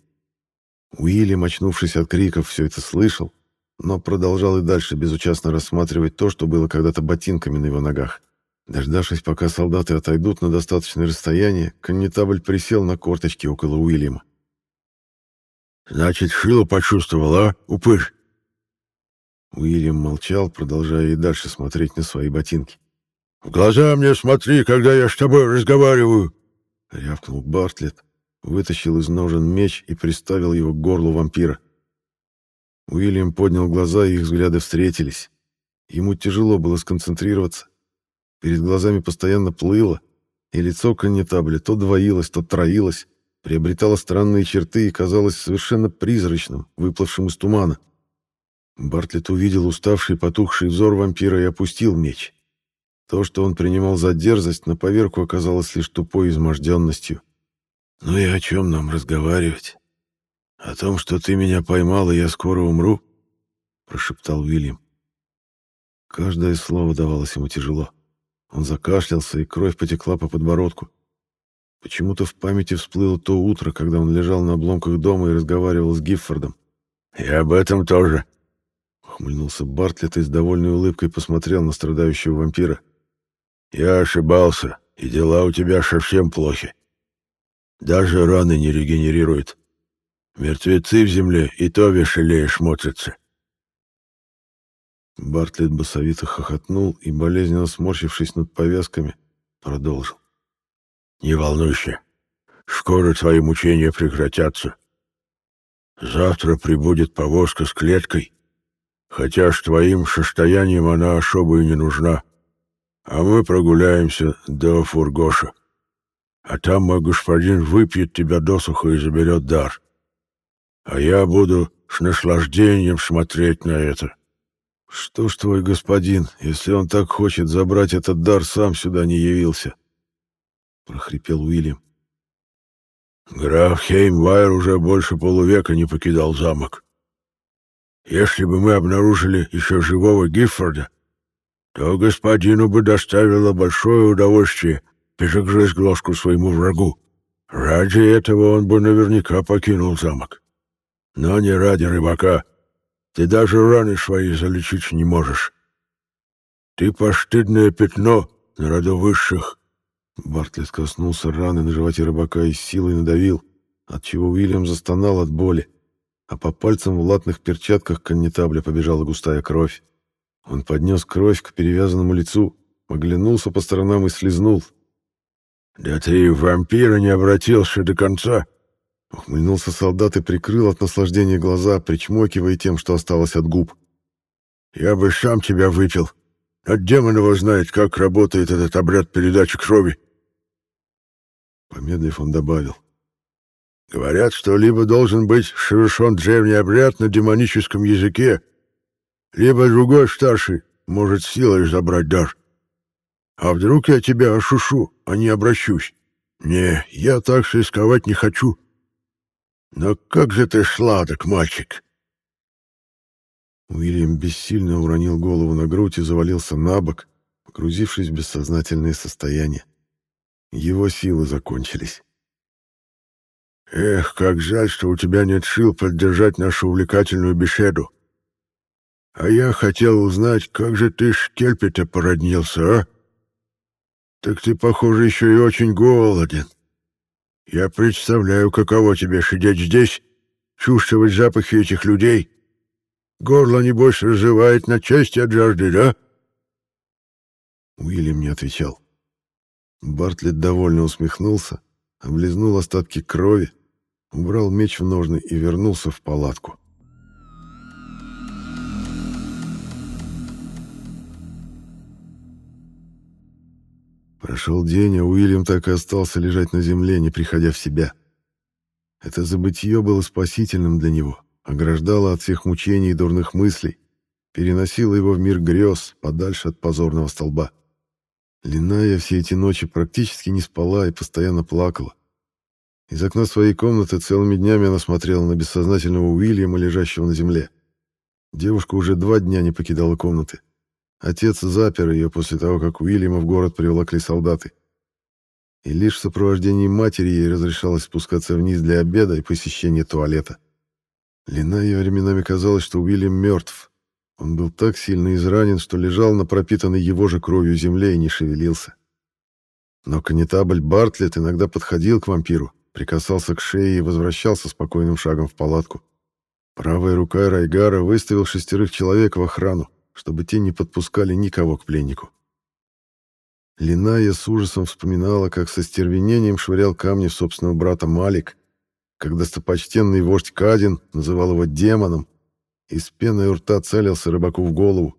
Уильям, очнувшись от криков, все это слышал, но продолжал и дальше безучастно рассматривать то, что было когда-то ботинками на его ногах. Дождавшись, пока солдаты отойдут на достаточное расстояние, коннетабль присел на корточки около Уильяма. «Значит, шило почувствовал, а, упырь?» Уильям молчал, продолжая и дальше смотреть на свои ботинки. «В глаза мне смотри, когда я с тобой разговариваю!» — рявкнул Бартлетт, вытащил из ножен меч и приставил его к горлу вампира. Уильям поднял глаза, и их взгляды встретились. Ему тяжело было сконцентрироваться. Перед глазами постоянно плыло, и лицо коннетабля то двоилось, то троилось, приобретало странные черты и казалось совершенно призрачным, выплывшим из тумана. Бартлетт увидел уставший, потухший взор вампира и опустил меч. То, что он принимал за дерзость, на поверку оказалось лишь тупой изможденностью. «Ну и о чем нам разговаривать? О том, что ты меня поймал, и я скоро умру?» — прошептал Уильям. Каждое слово давалось ему тяжело. Он закашлялся, и кровь потекла по подбородку. Почему-то в памяти всплыло то утро, когда он лежал на обломках дома и разговаривал с Гиффордом. «И об этом тоже», — ухмыльнулся Бартлетт и с довольной улыбкой посмотрел на страдающего вампира. «Я ошибался, и дела у тебя совсем плохи. Даже раны не регенерируют. Мертвецы в земле и то веселее смотрятся. Бартлетт басовито хохотнул и, болезненно сморщившись над повязками, продолжил. «Не волнуйся. Скоро твои мучения прекратятся. Завтра прибудет повозка с клеткой, хотя с твоим состоянием она особо и не нужна, а мы прогуляемся до Фургоша а там мой господин выпьет тебя досуха и заберет дар. А я буду с наслаждением смотреть на это. Что ж твой господин, если он так хочет забрать этот дар, сам сюда не явился? прохрипел Уильям. Граф Хеймвайр уже больше полувека не покидал замок. Если бы мы обнаружили еще живого Гиффорда, то господину бы доставило большое удовольствие перегрызть глотку своему врагу. Ради этого он бы наверняка покинул замок. Но не ради рыбака. Ты даже раны свои залечить не можешь. Ты постыдное пятно на роду высших. Бартлетт коснулся раны на животе рыбака и силой надавил, отчего Уильям застонал от боли, а по пальцам в латных перчатках коннетабля побежала густая кровь. Он поднес кровь к перевязанному лицу, оглянулся по сторонам и слезнул. «Да ты вампира не обратился до конца!» Ухмыльнулся солдат и прикрыл от наслаждения глаза, причмокивая тем, что осталось от губ. «Я бы сам тебя выпил. А демон его знает, как работает этот обряд передачи крови». Помедлив, он добавил. «Говорят, что либо должен быть совершен древний обряд на демоническом языке, либо другой старший может силой забрать дар. А вдруг я тебя ошушу, а не обращусь? Не, я так рисковать не хочу. Но как же ты сладок, мальчик!» Уильям бессильно уронил голову на грудь и завалился на бок, погрузившись в бессознательное состояние. Его силы закончились. «Эх, как жаль, что у тебя нет сил поддержать нашу увлекательную беседу. А я хотел узнать, как же ты с Кельпи-то породнился, а? Так ты, похоже, еще и очень голоден. Я представляю, каково тебе сидеть здесь, чувствовать запахи этих людей. Горло, небось, разрывает на части от жажды, да?» Уильям не отвечал. Бартлетт довольно усмехнулся, облизнул остатки крови, убрал меч в ножны и вернулся в палатку. Прошел день, а Уильям так и остался лежать на земле, не приходя в себя. Это забытье было спасительным для него, ограждало от всех мучений и дурных мыслей, переносило его в мир грез, подальше от позорного столба. Линая все эти ночи практически не спала и постоянно плакала. Из окна своей комнаты целыми днями она смотрела на бессознательного Уильяма, лежащего на земле. Девушка уже два дня не покидала комнаты. Отец запер ее после того, как Уильяма в город приволокли солдаты. И лишь в сопровождении матери ей разрешалось спускаться вниз для обеда и посещения туалета. Лина ее временами казалось, что Уильям мертв. Он был так сильно изранен, что лежал на пропитанной его же кровью земле и не шевелился. Но конетабль Бартлетт иногда подходил к вампиру, прикасался к шее и возвращался спокойным шагом в палатку. Правая рука Райгара выставил шестерых человек в охрану, чтобы те не подпускали никого к пленнику. Линая с ужасом вспоминала, как со стервенением швырял камни в собственного брата Малик, как достопочтенный вождь Кадин называл его демоном, и с пеной у рта целился рыбаку в голову.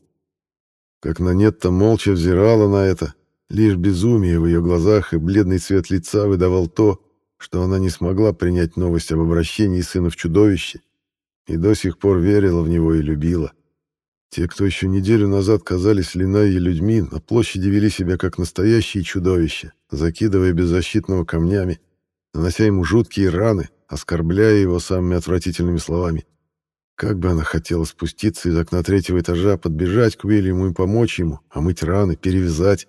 Как Нанетта молча взирала на это, лишь безумие в ее глазах и бледный цвет лица выдавал то, что она не смогла принять новость об обращении сына в чудовище и до сих пор верила в него и любила. Те, кто еще неделю назад казались Линаей людьми, на площади вели себя как настоящие чудовища, закидывая беззащитного камнями, нанося ему жуткие раны, оскорбляя его самыми отвратительными словами. Как бы она хотела спуститься из окна третьего этажа, подбежать к Уильяму и помочь ему, омыть раны, перевязать.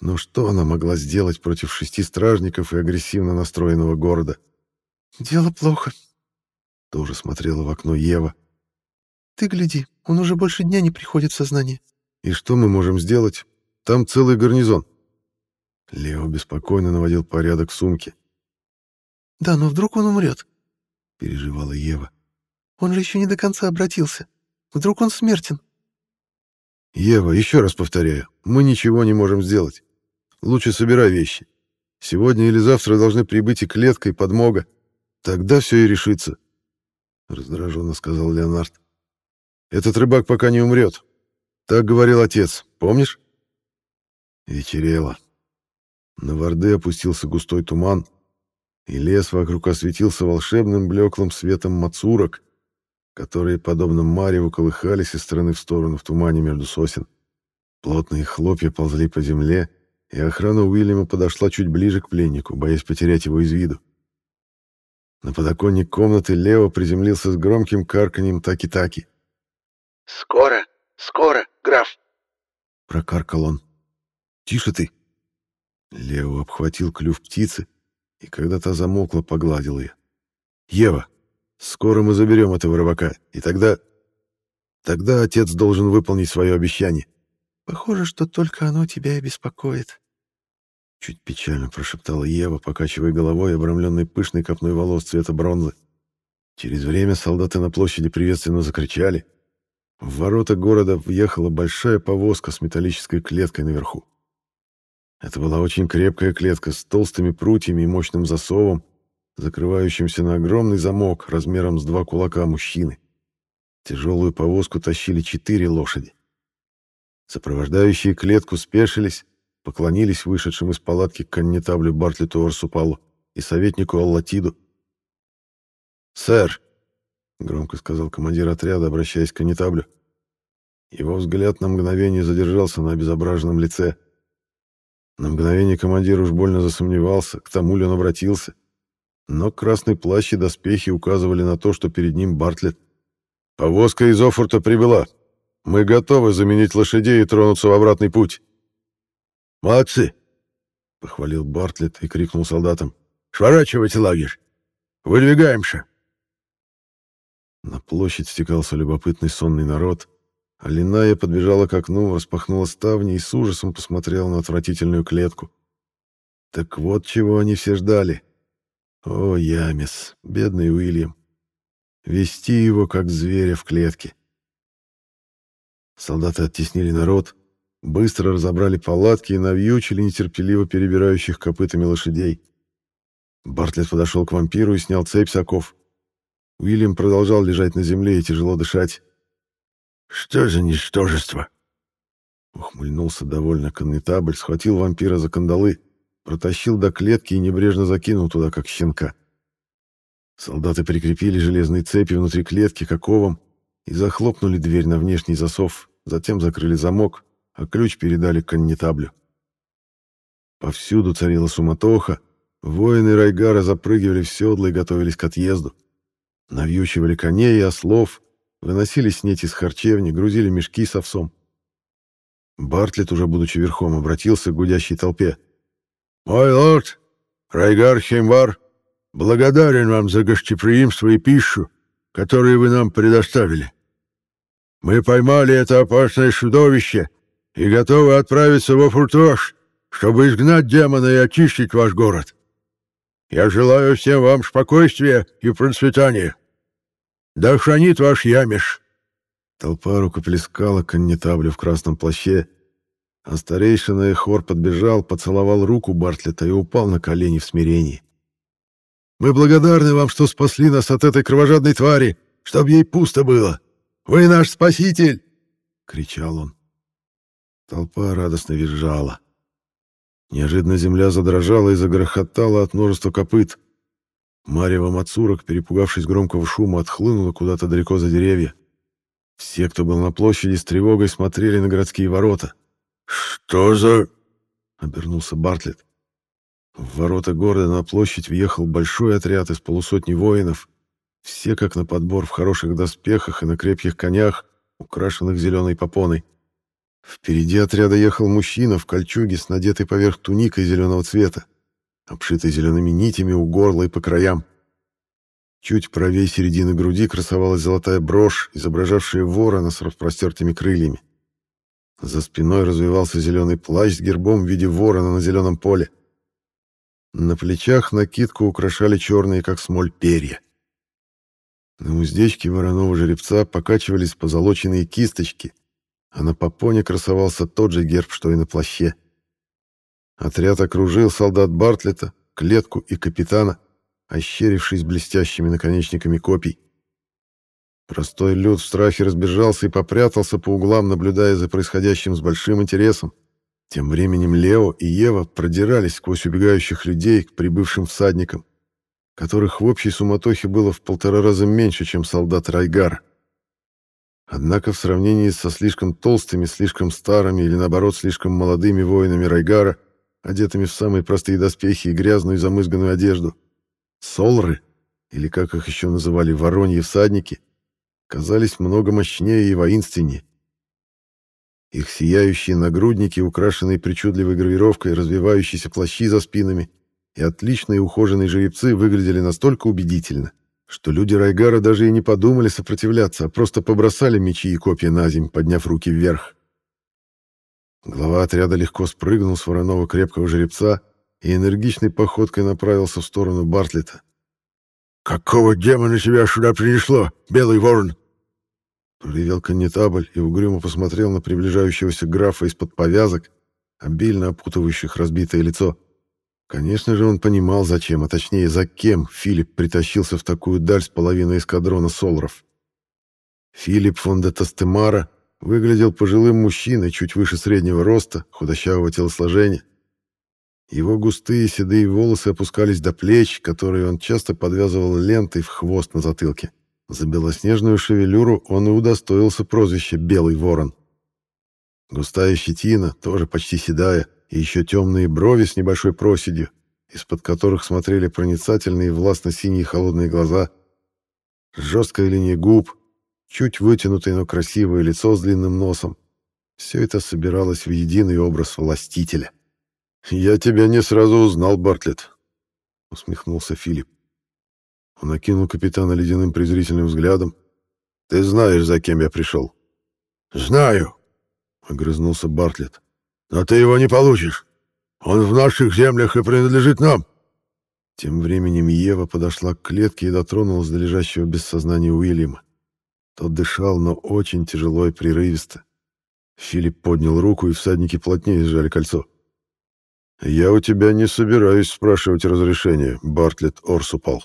Но что она могла сделать против шести стражников и агрессивно настроенного города? «Дело плохо», — тоже смотрела в окно Ева. Ты гляди, он уже больше дня не приходит в сознание. И что мы можем сделать? Там целый гарнизон. Лео беспокойно наводил порядок в сумке. Да, но вдруг он умрет? Переживала Ева. Он же еще не до конца обратился. Вдруг он смертен? Ева, еще раз повторяю, мы ничего не можем сделать. Лучше собирай вещи. Сегодня или завтра должны прибыть и клетка, и подмога. Тогда все и решится. Раздраженно сказал Леонард. Этот рыбак пока не умрет. Так говорил отец, помнишь? Вечерело. На Варды опустился густой туман, и лес вокруг осветился волшебным блеклым светом мацурок, которые, подобно мареву, колыхались из стороны в сторону в тумане между сосен. Плотные хлопья ползли по земле, и охрана Уильяма подошла чуть ближе к пленнику, боясь потерять его из виду. На подоконник комнаты Лео приземлился с громким карканьем таки-таки. «Скоро, скоро, граф!» — прокаркал он. «Тише ты!» Лео обхватил клюв птицы, и когда та замолкла, погладил ее. «Ева, скоро мы заберем этого рыбака, и тогда... Тогда отец должен выполнить свое обещание». «Похоже, что только оно тебя и беспокоит», — чуть печально прошептала Ева, покачивая головой, обрамленной пышной копной волос цвета бронзы. Через время солдаты на площади приветственно закричали. В ворота города въехала большая повозка с металлической клеткой наверху. Это была очень крепкая клетка с толстыми прутьями и мощным засовом, закрывающимся на огромный замок размером с два кулака мужчины. Тяжелую повозку тащили четыре лошади. Сопровождающие клетку спешились, поклонились вышедшим из палатки коннетаблю Бартлету Орсупалу и советнику Аллатиду. «Сэр!» — громко сказал командир отряда, обращаясь к коннетаблю. Его взгляд на мгновение задержался на обезображенном лице — на мгновение командир уж больно засомневался, к тому ли он обратился. Но красный плащ и доспехи указывали на то, что перед ним Бартлетт. «Повозка из Офорта прибыла. Мы готовы заменить лошадей и тронуться в обратный путь». «Молодцы!» — похвалил Бартлетт и крикнул солдатам. «Сворачивайте лагерь! Выдвигаемся!» На площадь стекался любопытный сонный народ, Алиная подбежала к окну, распахнула ставни и с ужасом посмотрела на отвратительную клетку. Так вот чего они все ждали. О, Ямис, бедный Уильям. Вести его, как зверя в клетке. Солдаты оттеснили народ, быстро разобрали палатки и навьючили нетерпеливо перебирающих копытами лошадей. Бартлетт подошел к вампиру и снял цепь с оков. Уильям продолжал лежать на земле и тяжело дышать. «Что за ничтожество?» Ухмыльнулся довольно коннетабль, схватил вампира за кандалы, протащил до клетки и небрежно закинул туда, как щенка. Солдаты прикрепили железные цепи внутри клетки к оковам и захлопнули дверь на внешний засов, затем закрыли замок, а ключ передали коннетаблю. Повсюду царила суматоха, воины Райгара запрыгивали в седла и готовились к отъезду. Навьючивали коней и ослов, Выносили снеть из харчевни, грузили мешки с овсом. Бартлет, уже будучи верхом, обратился к гудящей толпе. «Мой лорд, Райгар Хеймвар, благодарен вам за гостеприимство и пищу, которую вы нам предоставили. Мы поймали это опасное чудовище и готовы отправиться во Фуртош, чтобы изгнать демона и очистить ваш город. Я желаю всем вам спокойствия и процветания. Да хранит ваш Ямиш!» Толпа рукоплескала коннетаблю в красном плаще, а старейшина Эхор подбежал, поцеловал руку Бартлета и упал на колени в смирении. «Мы благодарны вам, что спасли нас от этой кровожадной твари, чтобы ей пусто было! Вы наш спаситель!» — кричал он. Толпа радостно визжала. Неожиданно земля задрожала и загрохотала от множества копыт. Марьева Мацурок, перепугавшись громкого шума, отхлынула куда-то далеко за деревья. Все, кто был на площади, с тревогой смотрели на городские ворота. «Что за...» — обернулся Бартлетт. В ворота города на площадь въехал большой отряд из полусотни воинов, все как на подбор в хороших доспехах и на крепких конях, украшенных зеленой попоной. Впереди отряда ехал мужчина в кольчуге с надетой поверх туникой зеленого цвета обшитый зелеными нитями у горла и по краям. Чуть правее середины груди красовалась золотая брошь, изображавшая ворона с распростертыми крыльями. За спиной развивался зеленый плащ с гербом в виде ворона на зеленом поле. На плечах накидку украшали черные, как смоль, перья. На уздечке вороного жеребца покачивались позолоченные кисточки, а на попоне красовался тот же герб, что и на плаще. Отряд окружил солдат Бартлета, клетку и капитана, ощерившись блестящими наконечниками копий. Простой люд в страхе разбежался и попрятался по углам, наблюдая за происходящим с большим интересом. Тем временем Лео и Ева продирались сквозь убегающих людей к прибывшим всадникам, которых в общей суматохе было в полтора раза меньше, чем солдат Райгара. Однако в сравнении со слишком толстыми, слишком старыми или, наоборот, слишком молодыми воинами Райгара одетыми в самые простые доспехи и грязную замызганную одежду. Солры, или как их еще называли вороньи всадники, казались много мощнее и воинственнее. Их сияющие нагрудники, украшенные причудливой гравировкой, развивающиеся плащи за спинами и отличные ухоженные жеребцы выглядели настолько убедительно, что люди Райгара даже и не подумали сопротивляться, а просто побросали мечи и копья на земь, подняв руки вверх. Глава отряда легко спрыгнул с вороного крепкого жеребца и энергичной походкой направился в сторону Бартлета. «Какого демона тебя сюда принесло, белый ворон?» Проревел коннетабль и угрюмо посмотрел на приближающегося графа из-под повязок, обильно опутывающих разбитое лицо. Конечно же, он понимал, зачем, а точнее, за кем Филипп притащился в такую даль с половиной эскадрона Солров. Филипп фон де Тастемара выглядел пожилым мужчиной, чуть выше среднего роста, худощавого телосложения. Его густые седые волосы опускались до плеч, которые он часто подвязывал лентой в хвост на затылке. За белоснежную шевелюру он и удостоился прозвища «Белый ворон». Густая щетина, тоже почти седая, и еще темные брови с небольшой проседью, из-под которых смотрели проницательные властно-синие холодные глаза, жесткая линия губ, чуть вытянутое, но красивое лицо с длинным носом. Все это собиралось в единый образ властителя. «Я тебя не сразу узнал, Бартлетт», — усмехнулся Филипп. Он окинул капитана ледяным презрительным взглядом. «Ты знаешь, за кем я пришел?» «Знаю», — огрызнулся Бартлетт. «Но ты его не получишь. Он в наших землях и принадлежит нам». Тем временем Ева подошла к клетке и дотронулась до лежащего без сознания Уильяма. Тот дышал, но очень тяжело и прерывисто. Филипп поднял руку, и всадники плотнее сжали кольцо. «Я у тебя не собираюсь спрашивать разрешения, Бартлетт Орсупал»,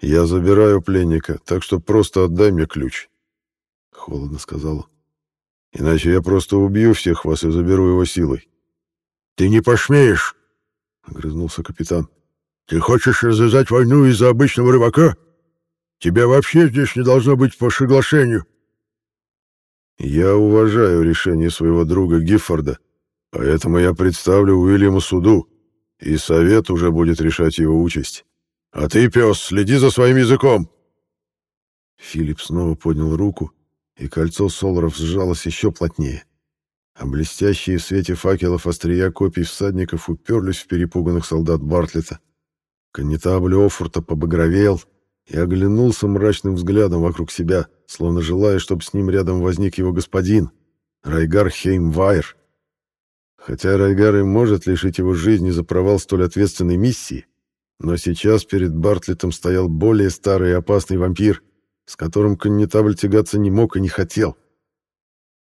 «Я забираю пленника, так что просто отдай мне ключ», — холодно сказала. «Иначе я просто убью всех вас и заберу его силой». «Ты не посмеешь!» — огрызнулся капитан. «Ты хочешь развязать войну из-за обычного рыбака? Тебя вообще здесь не должно быть по соглашению». «Я уважаю решение своего друга Гиффорда, поэтому я представлю Уильяму суду, и совет уже будет решать его участь». А ты, пес, следи за своим языком!» Филипп снова поднял руку, и кольцо Солоров сжалось еще плотнее. А блестящие в свете факелов острия копий всадников уперлись в перепуганных солдат Бартлета. Коннетабль Офурта побагровел и оглянулся мрачным взглядом вокруг себя, словно желая, чтобы с ним рядом возник его господин, Райгар Хеймвайр. Хотя Райгар и может лишить его жизни за провал столь ответственной миссии, но сейчас перед Бартлетом стоял более старый и опасный вампир, с которым коннетабль тягаться не мог и не хотел.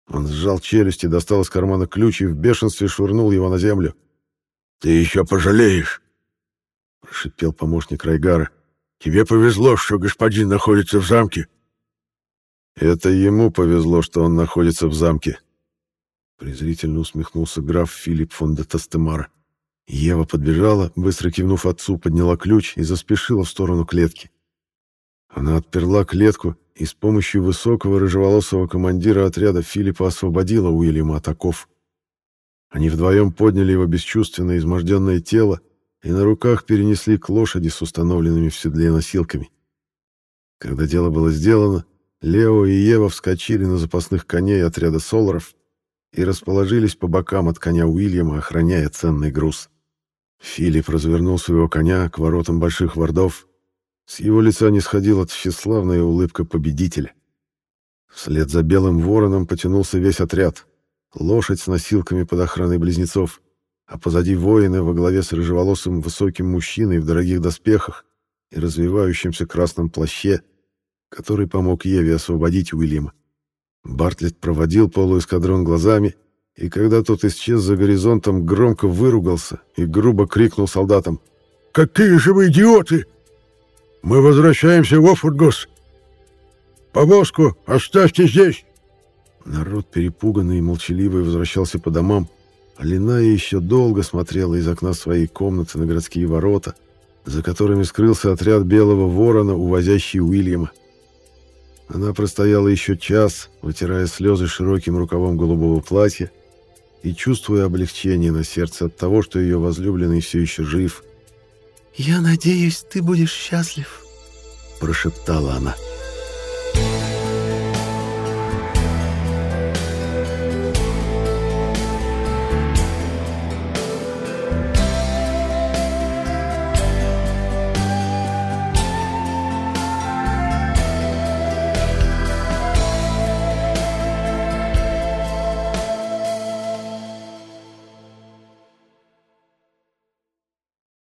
Он сжал челюсть и достал из кармана ключ и в бешенстве швырнул его на землю. «Ты еще пожалеешь!» — прошипел помощник Райгара. «Тебе повезло, что господин находится в замке». «Это ему повезло, что он находится в замке», — презрительно усмехнулся граф Филипп фон де Тастемара. Ева подбежала, быстро кивнув отцу, подняла ключ и заспешила в сторону клетки. Она отперла клетку и с помощью высокого рыжеволосого командира отряда Филиппа освободила Уильяма от оков. Они вдвоем подняли его бесчувственное изможденное тело и на руках перенесли к лошади с установленными в седле носилками. Когда дело было сделано, Лео и Ева вскочили на запасных коней отряда Соларов и расположились по бокам от коня Уильяма, охраняя ценный груз. Филипп развернул своего коня к воротам больших вордов. С его лица не сходила тщеславная улыбка победителя. Вслед за белым вороном потянулся весь отряд. Лошадь с носилками под охраной близнецов, а позади воины во главе с рыжеволосым высоким мужчиной в дорогих доспехах и развивающемся красном плаще, который помог Еве освободить Уильяма. Бартлетт проводил полуэскадрон глазами и когда тот исчез за горизонтом, громко выругался и грубо крикнул солдатам. «Какие же вы идиоты! Мы возвращаемся в Офургос! Повозку оставьте здесь!» Народ, перепуганный и молчаливый, возвращался по домам, а Линая еще долго смотрела из окна своей комнаты на городские ворота, за которыми скрылся отряд Белого Ворона, увозящий Уильяма. Она простояла еще час, вытирая слезы широким рукавом голубого платья, и чувствуя облегчение на сердце от того, что ее возлюбленный все еще жив. «Я надеюсь, ты будешь счастлив», — прошептала она.